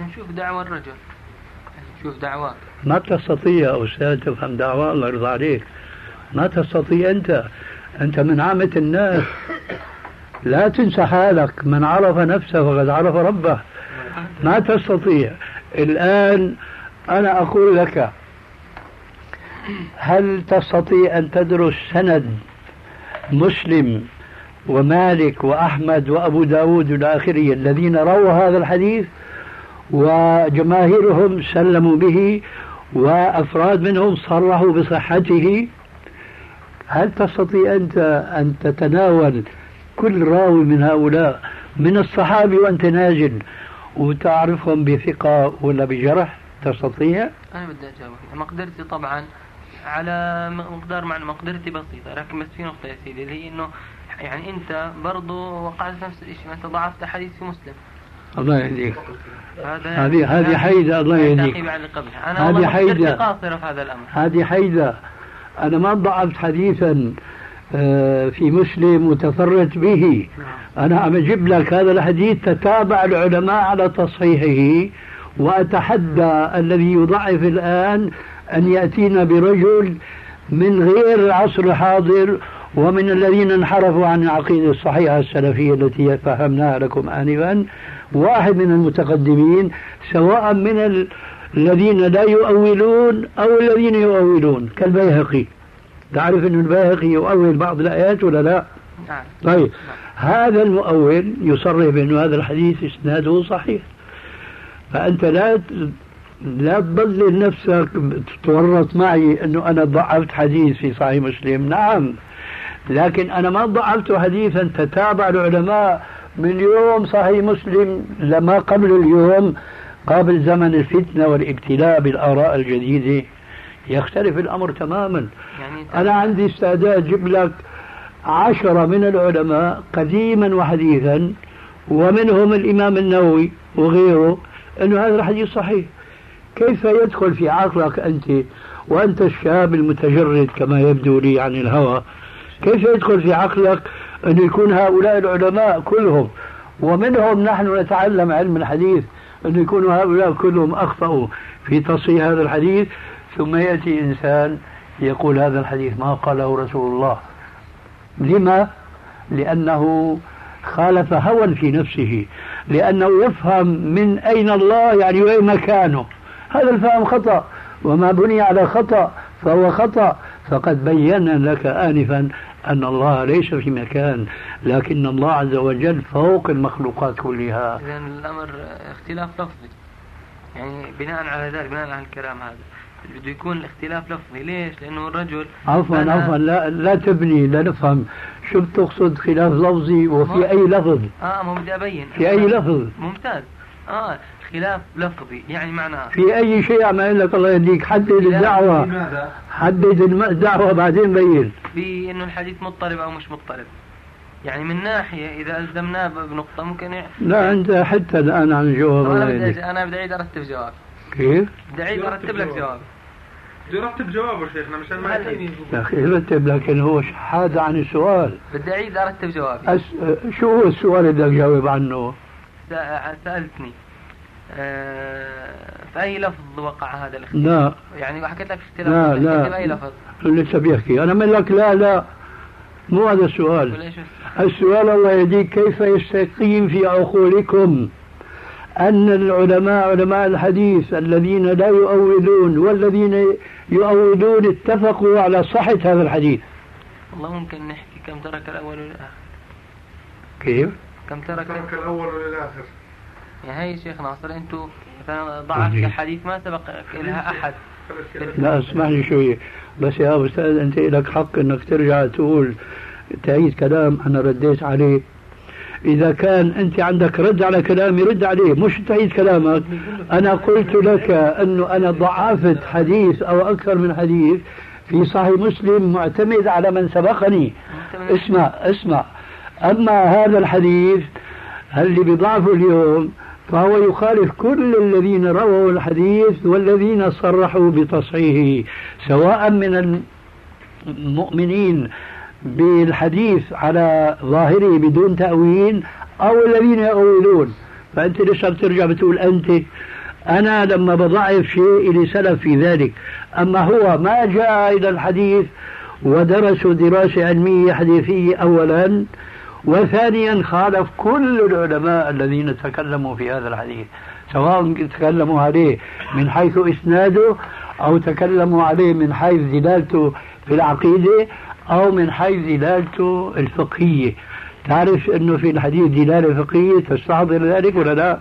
نشوف دعوة الرجل. نشوف دعوات ما تستطيع يا أستاذ تفهم دعوة الله يرضى عليك. ما تستطيع أنت. أنت من عامة الناس. لا تنسى حالك. من عرف نفسه فقد عرف ربه. ما تستطيع. الآن أنا أقول لك هل تستطيع أن تدرس سند مسلم ومالك وأحمد وأبو داود إلى آخره الذين رووا هذا الحديث وجماهيرهم سلموا به وأفراد منهم صرحوا بصحته. هل تستطيع أنت أن تتناول كل راوي من هؤلاء من الصحابي وأنت نازل وتعرفهم بثقة ولا بجرح؟ تستطيع؟ أنا بدي أجاوب مقدرتي طبعا على مقدار مع مقدرتي بسيطة لكن بس في نقطة يا سيدي اللي هي إنه يعني أنت برضو وقعت نفس الشيء ما أنت ضعفت حديث في مسلم. الله يهديك. هذه هذه حيدة الله يهديك. هذه حيدة قاصرة في هذا الأمر. هذه حيدة أنا ما ضعفت حديثا آه، في مسلم وتفرت به. أنا عم أجيب لك هذا الحديث تتابع العلماء على تصحيحه وأتحدى الذي يضعف الآن أن يأتينا برجل من غير العصر الحاضر ومن الذين انحرفوا عن العقيدة الصحيحة السلفية التي فهمناها لكم آنفا واحد من المتقدمين سواء من الذين لا يؤولون أو الذين يؤولون كالبيهقي. تعرف أن البيهقي يؤول بعض الآيات ولا لا؟ نعم. طيب. هذا المؤول يصرح بأنه هذا الحديث إسناده صحيح. فأنت لا لا تضلل نفسك تتورط معي أنه أنا ضعفت حديث في صحيح مسلم. نعم. لكن أنا ما ضعفت حديثا. تتابع العلماء من يوم صحيح مسلم لما قبل اليوم قبل زمن الفتنة والابتلاء بالآراء الجديدة. يختلف الأمر تماما. يعني أنا عندي استعداد أجيب لك عشرة من العلماء قديما وحديثا ومنهم الإمام النووي وغيره أنه هذا الحديث صحيح. كيف يدخل في عقلك أنت وأنت الشاب المتجرد كما يبدو لي عن الهوى؟ كيف يدخل في عقلك أن يكون هؤلاء العلماء كلهم ومنهم نحن نتعلم علم الحديث أن يكونوا هؤلاء كلهم أخطأوا في تصحيح هذا الحديث؟ ثم يأتي إنسان يقول هذا الحديث ما قاله رسول الله. لما؟ لأنه خالف هوى في نفسه لأنه يفهم من أين الله يعني وين مكانه. هذا الفهم خطأ. وما بني على خطأ فهو خطأ. فقد بينا لك آنفا أن الله ليس في مكان لكن الله عز وجل فوق المخلوقات كلها. إذا الأمر اختلاف لفظي. يعني بناء على ذلك بناء على الكلام هذا. بده يكون الاختلاف لفظي. ليش؟ لأنه الرجل عفوا عفوا. لا لا تبني لا نفهم. شو بتقصد خلاف لفظي؟ وفي أي لفظ؟ آه ما بدي أبين. في أي لفظ؟ ممتاز. آه خلاف لفظي يعني معناه في أي شيء عم لك الله يهديك حدد الدعوة. حدد الدعوة بعدين بين. في إنه الحديث مضطرب أو مش مضطرب. يعني من ناحية إذا ألزمناه بنقطة ممكن يعني لا أنت حتى الآن عن الجواب أنا بدي أعيد أرتب جواب. كيف؟ بدي أعيد أرتب لك جواب. بدي أرتب جوابه شيخنا مشان ما يا أخي رتب لكن هو حاد عن السؤال. بدي أعيد أرتب جوابي. أس... شو هو السؤال اللي بدك تجاوب عنه؟ سألتني. في أي لفظ وقع هذا الاختلاف؟ لا. يعني حكيت لك اختلاف لا لا. بأي لفظ؟ لسه بيحكي. أنا من لك لا لا. مو هذا السؤال؟ السؤال الله يهديك كيف يستقيم في عقولكم أن العلماء علماء الحديث الذين لا يؤولون والذين يؤولون اتفقوا على صحة هذا الحديث؟ والله ممكن نحكي كم ترك الأول والآخر. كيف؟ كم ترك, ترك الأول والآخر. يعني هي شيخ ناصر أنتم مثلا ضعف الحديث ما سبق لها أحد؟ لا اسمعني شوي. بس يا أستاذ أنت لك حق إنك ترجع تقول تعيد كلام أنا رديت عليه. إذا كان أنت عندك رد على كلامي رد عليه مش تعيد كلامك. أنا قلت لك أنه أنا ضعفت حديث أو أكثر من حديث في صحيح مسلم معتمد على من سبقني. اسمع اسمع. أما هذا الحديث اللي بضعفه اليوم؟ فهو يخالف كل الذين رووا الحديث والذين صرحوا بتصحيحه سواء من المؤمنين بالحديث على ظاهره بدون تأويل أو الذين يؤولون. فأنت لسه بترجع بتقول أنت؟ أنا لما بضعف شيء لي سلف في ذلك. أما هو ما جاء إلى الحديث ودرسوا دراسة علمية حديثية أولا وثانيا خالف كل العلماء الذين تكلموا في هذا الحديث سواء تكلموا عليه من حيث إسناده أو تكلموا عليه من حيث دلالته في العقيدة أو من حيث دلالته الفقهية تعرف أنه في الحديث دلالة فقهية تستحضر ذلك ولا لا؟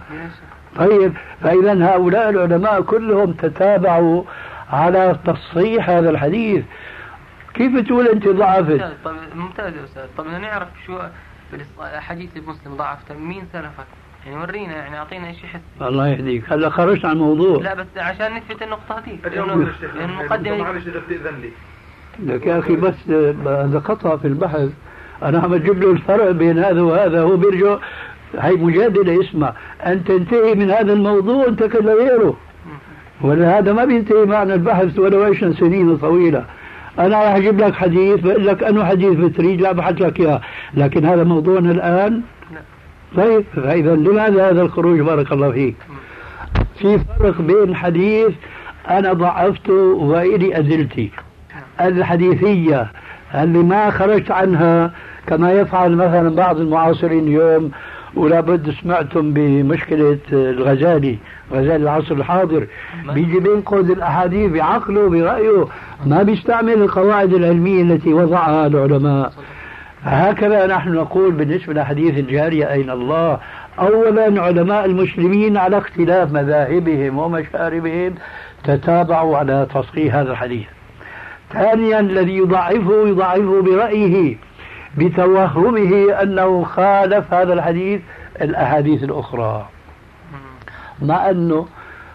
طيب فإذا هؤلاء العلماء كلهم تتابعوا على تصحيح هذا الحديث كيف تقول أنت ضعفت؟ ممتاز يا أستاذ طيب نعرف شو حديث مسلم ضعفته مين سلفك. يعني ورينا يعني أعطينا شيء حسي الله يهديك. هلا خرجت عن الموضوع لا بس عشان نثبت النقطة هذه. لأنه المقدمة معلش إذا بتأذن لي لك يا أخي بس هذا خطأ في البحث أنا عم أجيب له الفرق بين هذا وهذا. هو بيرجع هي مجادلة اسمع. أن تنتهي من هذا الموضوع أنت غيره. ولا هذا ما بينتهي معنا البحث ولو إيش سنين طويلة. أنا راح أجيب لك حديث بقول لك أنه حديث بتريد لا بحث لك إياه. لكن هذا موضوعنا الآن. طيب فاذا لماذا هذا الخروج؟ بارك الله فيك. في فرق بين حديث أنا ضعفته وإلي ادلتي الحديثية اللي ما خرجت عنها كما يفعل مثلا بعض المعاصرين اليوم ولا بد سمعتم بمشكلة الغزالي غزالي العصر الحاضر. بيجي بينقذ الأحاديث بعقله برأيه. ما بيستعمل القواعد العلمية التي وضعها العلماء. هكذا نحن نقول بالنسبة لحديث الجارية أين الله؟ أولا علماء المسلمين على اختلاف مذاهبهم ومشاربهم تتابعوا على تصحيح هذا الحديث. ثانيا الذي يضعفه يضعفه برأيه. بتوهمه أنه خالف هذا الحديث الأحاديث الأخرى. مع أنه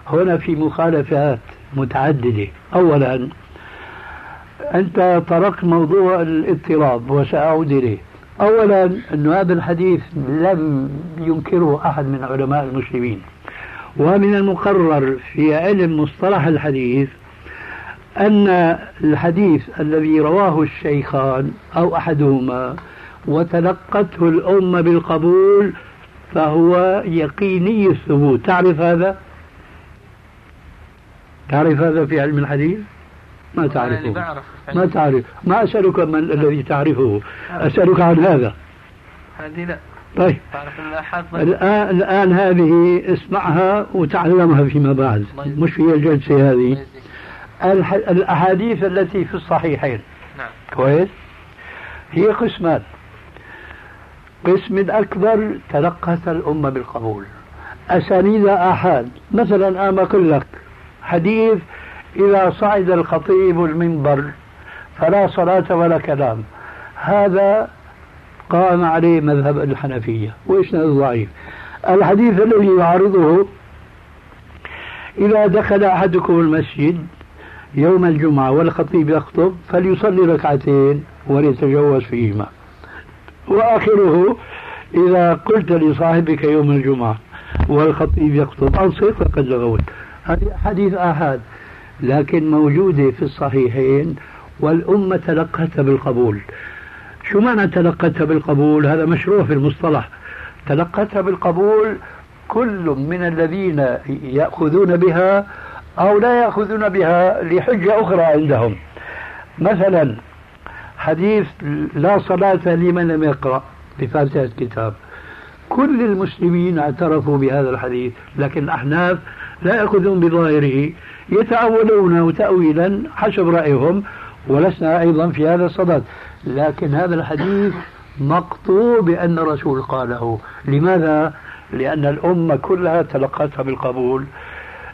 هنا في مخالفات متعددة. أولا أنت تركت موضوع الاضطراب وسأعود إليه. أولا أن هذا الحديث لم ينكره أحد من علماء المسلمين. ومن المقرر في علم مصطلح الحديث أن الحديث الذي رواه الشيخان أو أحدهما وتلقته الأمة بالقبول فهو يقيني الثبوت. تعرف هذا؟ تعرف هذا في علم الحديث؟ ما تعرفه. ما تعرف. ما أسألك من الذي تعرفه؟ أسألك عن هذا. هذه لا. طيب. الآن, الآن هذه اسمعها وتعلمها فيما بعد. مش في الجلسة هذه. الأحاديث التي في الصحيحين. نعم. كويس؟ هي قسمان. قسم الأكبر تلقت الأمة بالقبول. أسانيد آحاد. مثلا أنا بقول لك حديث إذا صعد الخطيب المنبر فلا صلاة ولا كلام. هذا قام عليه مذهب الحنفية. وإسناد ضعيف. الحديث الذي يعارضه إذا دخل أحدكم المسجد يوم الجمعة والخطيب يخطب فليصلي ركعتين وليتجوز فيهما وآخره إذا قلت لصاحبك يوم الجمعة والخطيب يخطب أنصت فقد لغوت. هذه حديث آحاد لكن موجودة في الصحيحين والأمة تلقتها بالقبول. شو معنى تلقتها بالقبول؟ هذا مشروع في المصطلح. تلقتها بالقبول كل من الذين يأخذون بها أو لا يأخذون بها لحجة أخرى عندهم. مثلا حديث لا صلاة لمن لم يقرأ بفاتحة الكتاب. كل المسلمين اعترفوا بهذا الحديث لكن الأحناف لا يأخذون بظاهره يتأولون تأويلا حسب رأيهم ولسنا أيضا في هذا الصدد. لكن هذا الحديث مقطوع بأن الرسول قاله. لماذا؟ لأن الأمة كلها تلقتها بالقبول.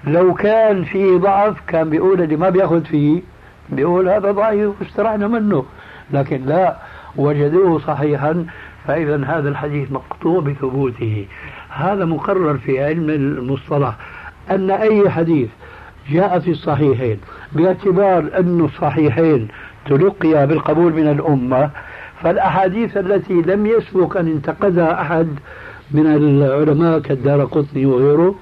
لو كان فيه ضعف كان بيقول اللي ما بياخذ فيه بيقول هذا ضعيف واسترحنا منه. لكن لا وجدوه صحيحا فإذا هذا الحديث مقطوع بثبوته. هذا مقرر في علم المصطلح أن أي حديث جاء في الصحيحين باعتبار أن الصحيحين تلقي بالقبول من الأمة فالأحاديث التي لم يسبق أن انتقدها أحد من العلماء كالدار قطني وغيره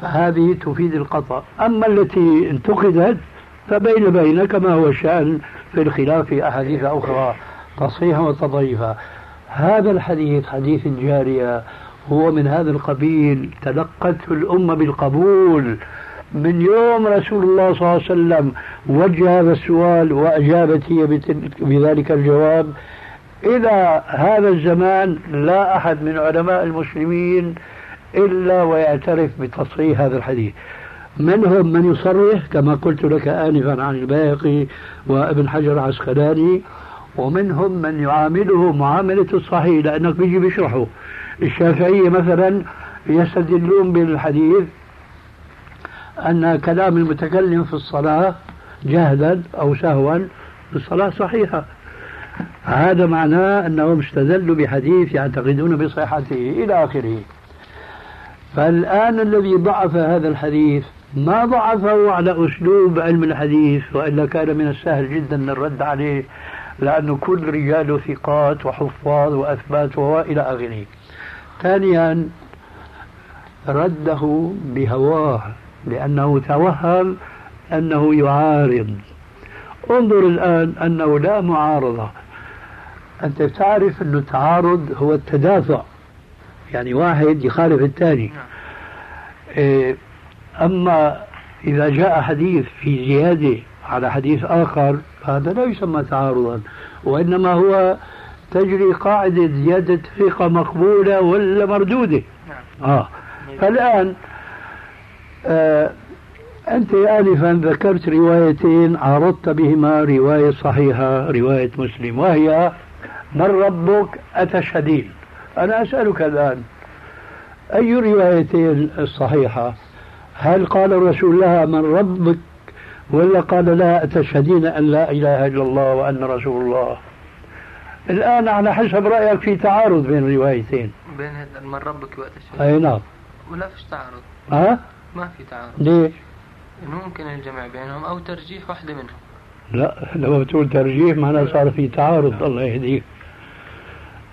فهذه تفيد القطع. أما التي انتقدت فبين بين كما هو الشأن في الخلاف في أحاديث أخرى تصحيحا وتضعيفا. هذا الحديث حديث الجارية هو من هذا القبيل تلقته الأمة بالقبول. من يوم رسول الله صلى الله عليه وسلم وجه هذا السؤال وأجابت هي بذلك الجواب إلى هذا الزمان لا أحد من علماء المسلمين إلا ويعترف بتصحيح هذا الحديث. منهم من يصرح؟ كما قلت لك آنفا عن الباقي وابن حجر العسقلاني ومنهم من يعامله معاملة الصحيح؟ لأنك بيجي بيشرحه. الشافعية مثلا يستدلون بالحديث أن كلام المتكلم في الصلاة جهلا أو سهوا الصلاة صحيحة. هذا معناه أنهم استدلوا بحديث يعتقدون بصحته إلى آخره. فالآن الذي ضعف هذا الحديث ما ضعفه على أسلوب علم الحديث وإلا كان من السهل جدا الرد عليه لأنه كل رجاله ثقات وحفاظ وأثبات وإلى آخره. ثانيا رده بهواه لأنه توهم أنه يعارض. انظر الآن أنه لا معارضة. أنت تعرف أن التعارض هو التدافع. يعني واحد يخالف الثاني. إيه، أما إذا جاء حديث في زيادة على حديث آخر هذا لا يسمى تعارضا وإنما هو تجري قاعدة زيادة ثقة مقبولة ولا مردودة. نعم. آه. فالآن آه أنت آنفا ذكرت روايتين عرضت بهما رواية صحيحة رواية مسلم وهي من ربك أتشهدين أنا أسألك الآن أي روايتين الصحيحة هل قال الرسول لها من ربك ولا قال لها أتشهدين أن لا إله إلا الله وأن رسول الله؟ الآن على حسب رأيك في تعارض بين الروايتين بين من ربك وأتشهدين أي نعم. ولا فيش تعارض. ها؟ ما في تعارض. ليش؟ ممكن الجمع بينهم أو ترجيح واحدة منهم. لا لما بتقول ترجيح معناه صار في تعارض الله يهديك.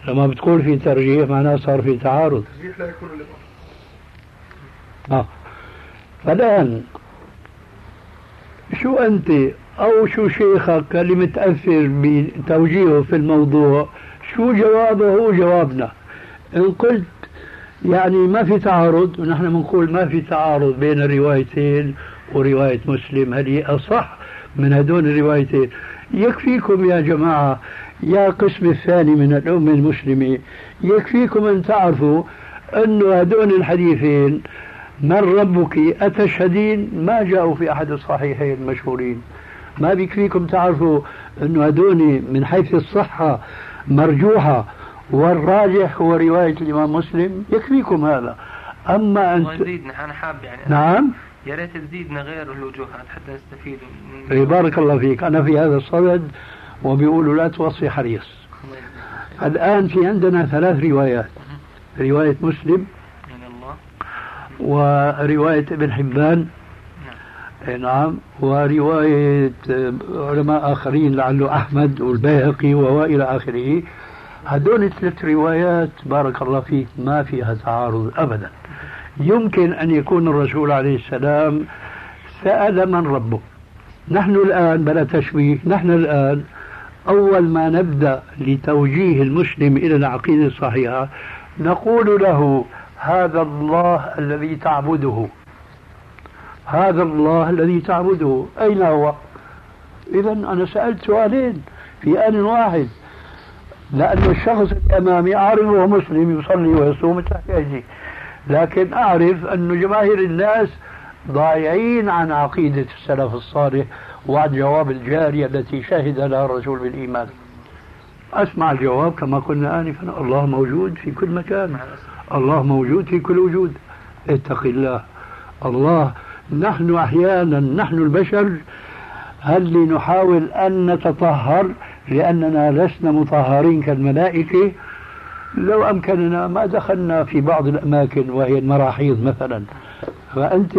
لما بتقول في ترجيح معناه صار في تعارض. ترجيح لا يكون آه. فالآن شو أنت أو شو شيخك اللي متأثر بتوجيهه في الموضوع؟ شو جوابه هو جوابنا؟ إن قلت يعني ما في تعارض ونحن بنقول ما في تعارض بين الروايتين ورواية مسلم هذه أصح من هدول الروايتين؟ يكفيكم يا جماعة يا قسم الثاني من الأمة المسلمة. يكفيكم أن تعرفوا أن هدول الحديثين من ربك أتشهدين؟ ما جاءوا في أحد الصحيحين المشهورين ما بيكفيكم تعرفوا أنه هدول من حيث الصحة مرجوحة والراجح هو رواية الإمام مسلم؟ يكفيكم هذا. أما أن حاب يعني. نعم؟ يا ريت تزيدنا غير الوجوهات حتى نستفيد من بارك الله فيك. أنا في هذا الصدد وبيقولوا لا توصي حريص. الآن في عندنا ثلاث روايات. رواية مسلم ورواية ابن حبان. نعم, نعم. ورواية علماء آخرين لعله أحمد والبيهقي وإلى آخره. هدول الثلاث روايات بارك الله فيك ما فيها تعارض أبدا. يمكن أن يكون الرسول عليه السلام سأل من ربه. نحن الآن بلا تشويه نحن الآن أول ما نبدأ لتوجيه المسلم إلى العقيدة الصحيحة نقول له هذا الله الذي تعبده. هذا الله الذي تعبده. أين هو؟ إذا أنا سألت سؤالين في آن واحد. لأن الشخص اللي أمامي أعرفه مسلم يصلي ويصوم تحت لكن أعرف أن جماهير الناس ضايعين عن عقيدة السلف الصالح وعن جواب الجارية التي شهد لها الرسول بالإيمان. أسمع الجواب كما قلنا آنفا. الله موجود في كل مكان. الله موجود في كل وجود. اتق الله. الله نحن أحيانا نحن البشر هل نحاول أن نتطهر لأننا لسنا مطهرين كالملائكة؟ لو أمكننا ما دخلنا في بعض الأماكن وهي المراحيض مثلا. فأنت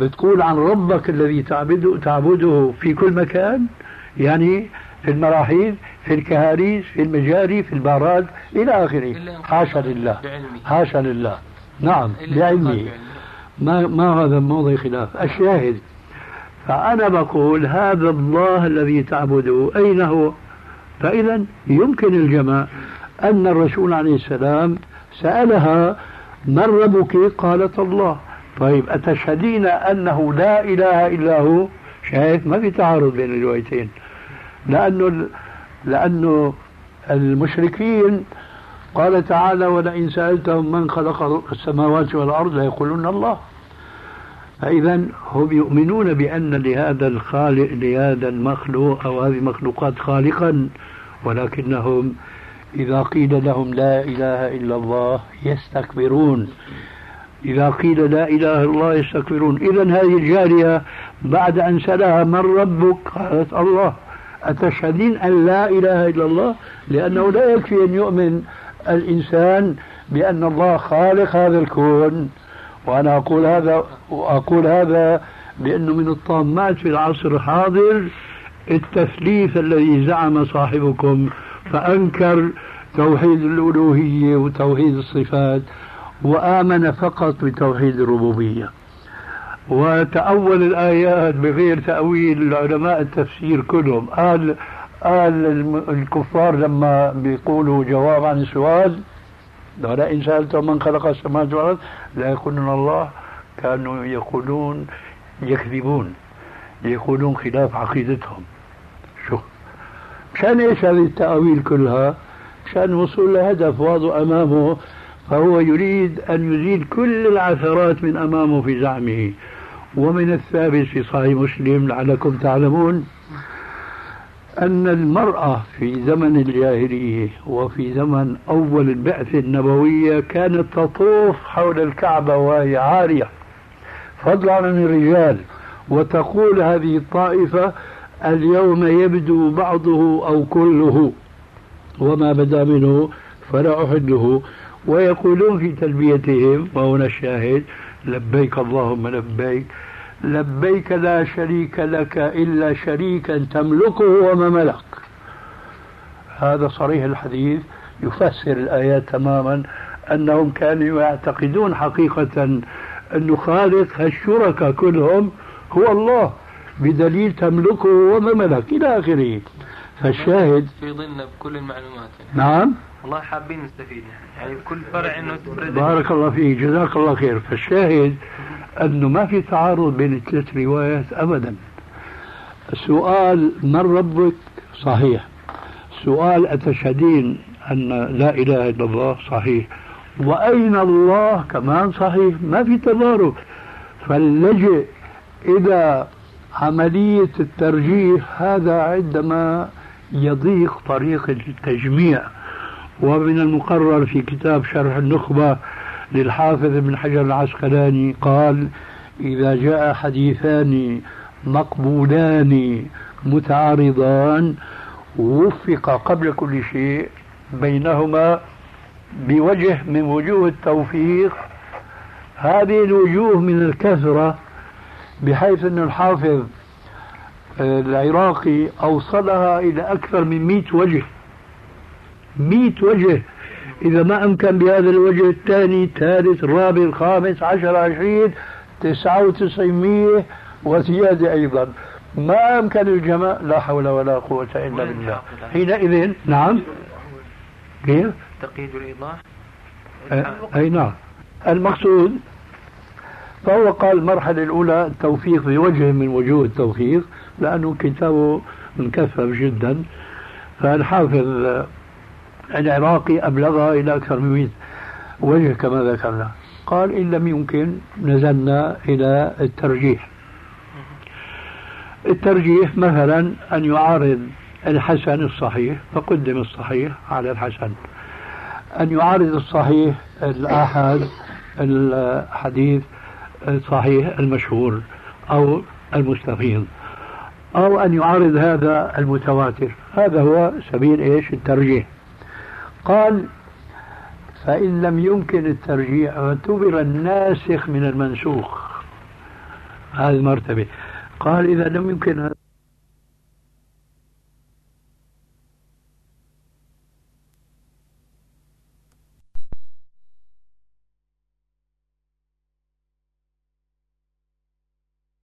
بتقول عن ربك الذي تعبده, تعبده في كل مكان يعني في المراحيض في الكهاريس في المجاري في البارات إلى آخره. حاشا لله. حاشا لله. نعم بعلمه. ما ما هذا موضع خلاف؟ الشاهد. فأنا بقول هذا الله الذي تعبده أين هو؟ فإذا يمكن الجمع أن الرسول عليه السلام سألها من ربك؟ قالت الله. طيب أتشهدين أنه لا إله إلا هو؟ شايف ما في تعارض بين الروايتين. لأنه لأنه المشركين قال تعالى ولئن سألتهم من خلق السماوات والأرض ليقولون الله. فإذا هم يؤمنون بأن لهذا الخالق لهذا المخلوق أو هذه المخلوقات خالقا ولكنهم إذا قيل لهم لا إله إلا الله يستكبرون. إذا قيل لا إله إلا الله يستكبرون. إذا هذه الجارية بعد أن سألها من ربك؟ قالت الله. أتشهدين أن لا إله إلا الله؟ لأنه لا يكفي أن يؤمن الإنسان بأن الله خالق هذا الكون. وأنا أقول هذا وأقول هذا بأنه من الطامات في العصر الحاضر التثليث الذي زعم صاحبكم فأنكر توحيد الألوهية وتوحيد الصفات وآمن فقط بتوحيد الربوبية. وتأول الآيات بغير تأويل علماء التفسير كلهم. قال قال الكفار لما بيقولوا جواب عن السؤال ولئن سألتم من خلق السماوات والأرض لا يقولون الله كانوا يقولون يكذبون يقولون خلاف عقيدتهم. مشان إيش هذه التأويل كلها؟ مشان الوصول لهدف واضح أمامه فهو يريد أن يزيل كل العثرات من أمامه في زعمه ومن الثابت في صحيح مسلم لعلكم تعلمون أن المرأة في زمن الجاهلية وفي زمن أول البعثة النبوية كانت تطوف حول الكعبة وهي عارية فضلا عن الرجال وتقول هذه الطائفة اليوم يبدو بعضه أو كله وما بدا منه فلا أحله ويقولون في تلبيتهم وهنا الشاهد لبيك اللهم لبيك لبيك لا شريك لك إلا شريكا تملكه وما ملك. هذا صريح الحديث يفسر الآيات تماما أنهم كانوا يعتقدون حقيقة أن خالق هالشركاء كلهم هو الله. بدليل تملكه وما ملك إلى آخره. فالشاهد في ظلنا بكل المعلومات. نعم. والله حابين نستفيد. يعني كل فرع إنه بارك الله فيك. جزاك الله خير. فالشاهد أنه ما في تعارض بين الثلاث روايات ابدا. سؤال من ربك صحيح. سؤال أتشهدين أن لا إله إلا الله صحيح. وأين الله كمان صحيح؟ ما في تضارب. فاللجئ إلى عملية الترجيح هذا عندما يضيق طريق التجميع. ومن المقرر في كتاب شرح النخبة للحافظ ابن حجر العسقلاني قال إذا جاء حديثان مقبولان متعارضان وفق قبل كل شيء بينهما بوجه من وجوه التوفيق هذه الوجوه من الكثرة بحيث أن الحافظ آه، العراقي أوصلها إلى أكثر من مئة وجه. مئة وجه. إذا ما أمكن بهذا الوجه الثاني الثالث الرابع الخامس عشر عشرين تسعة وتسعمية وزيادة أيضا. ما أمكن الجمع لا حول ولا قوة إلا بالله. حينئذ نعم. كيف؟ تقييد الإيضاح. أي نعم. المقصود فهو قال المرحلة الأولى التوفيق بوجه من وجوه التوفيق لأنه كتابه مكثف جدا. فالحافظ العراقي أبلغها إلى أكثر من 100 وجه كما ذكرنا. قال إن لم يمكن نزلنا إلى الترجيح. الترجيح مثلا أن يعارض الحسن الصحيح فقدم الصحيح على الحسن. أن يعارض الصحيح الآحاد الحديث الصحيح المشهور أو المستفيض أو أن يعارض هذا المتواتر. هذا هو سبيل إيش؟ الترجيح. قال فإن لم يمكن الترجيح اعتبر الناسخ من المنسوخ. هذه المرتبة. قال إذا لم يمكن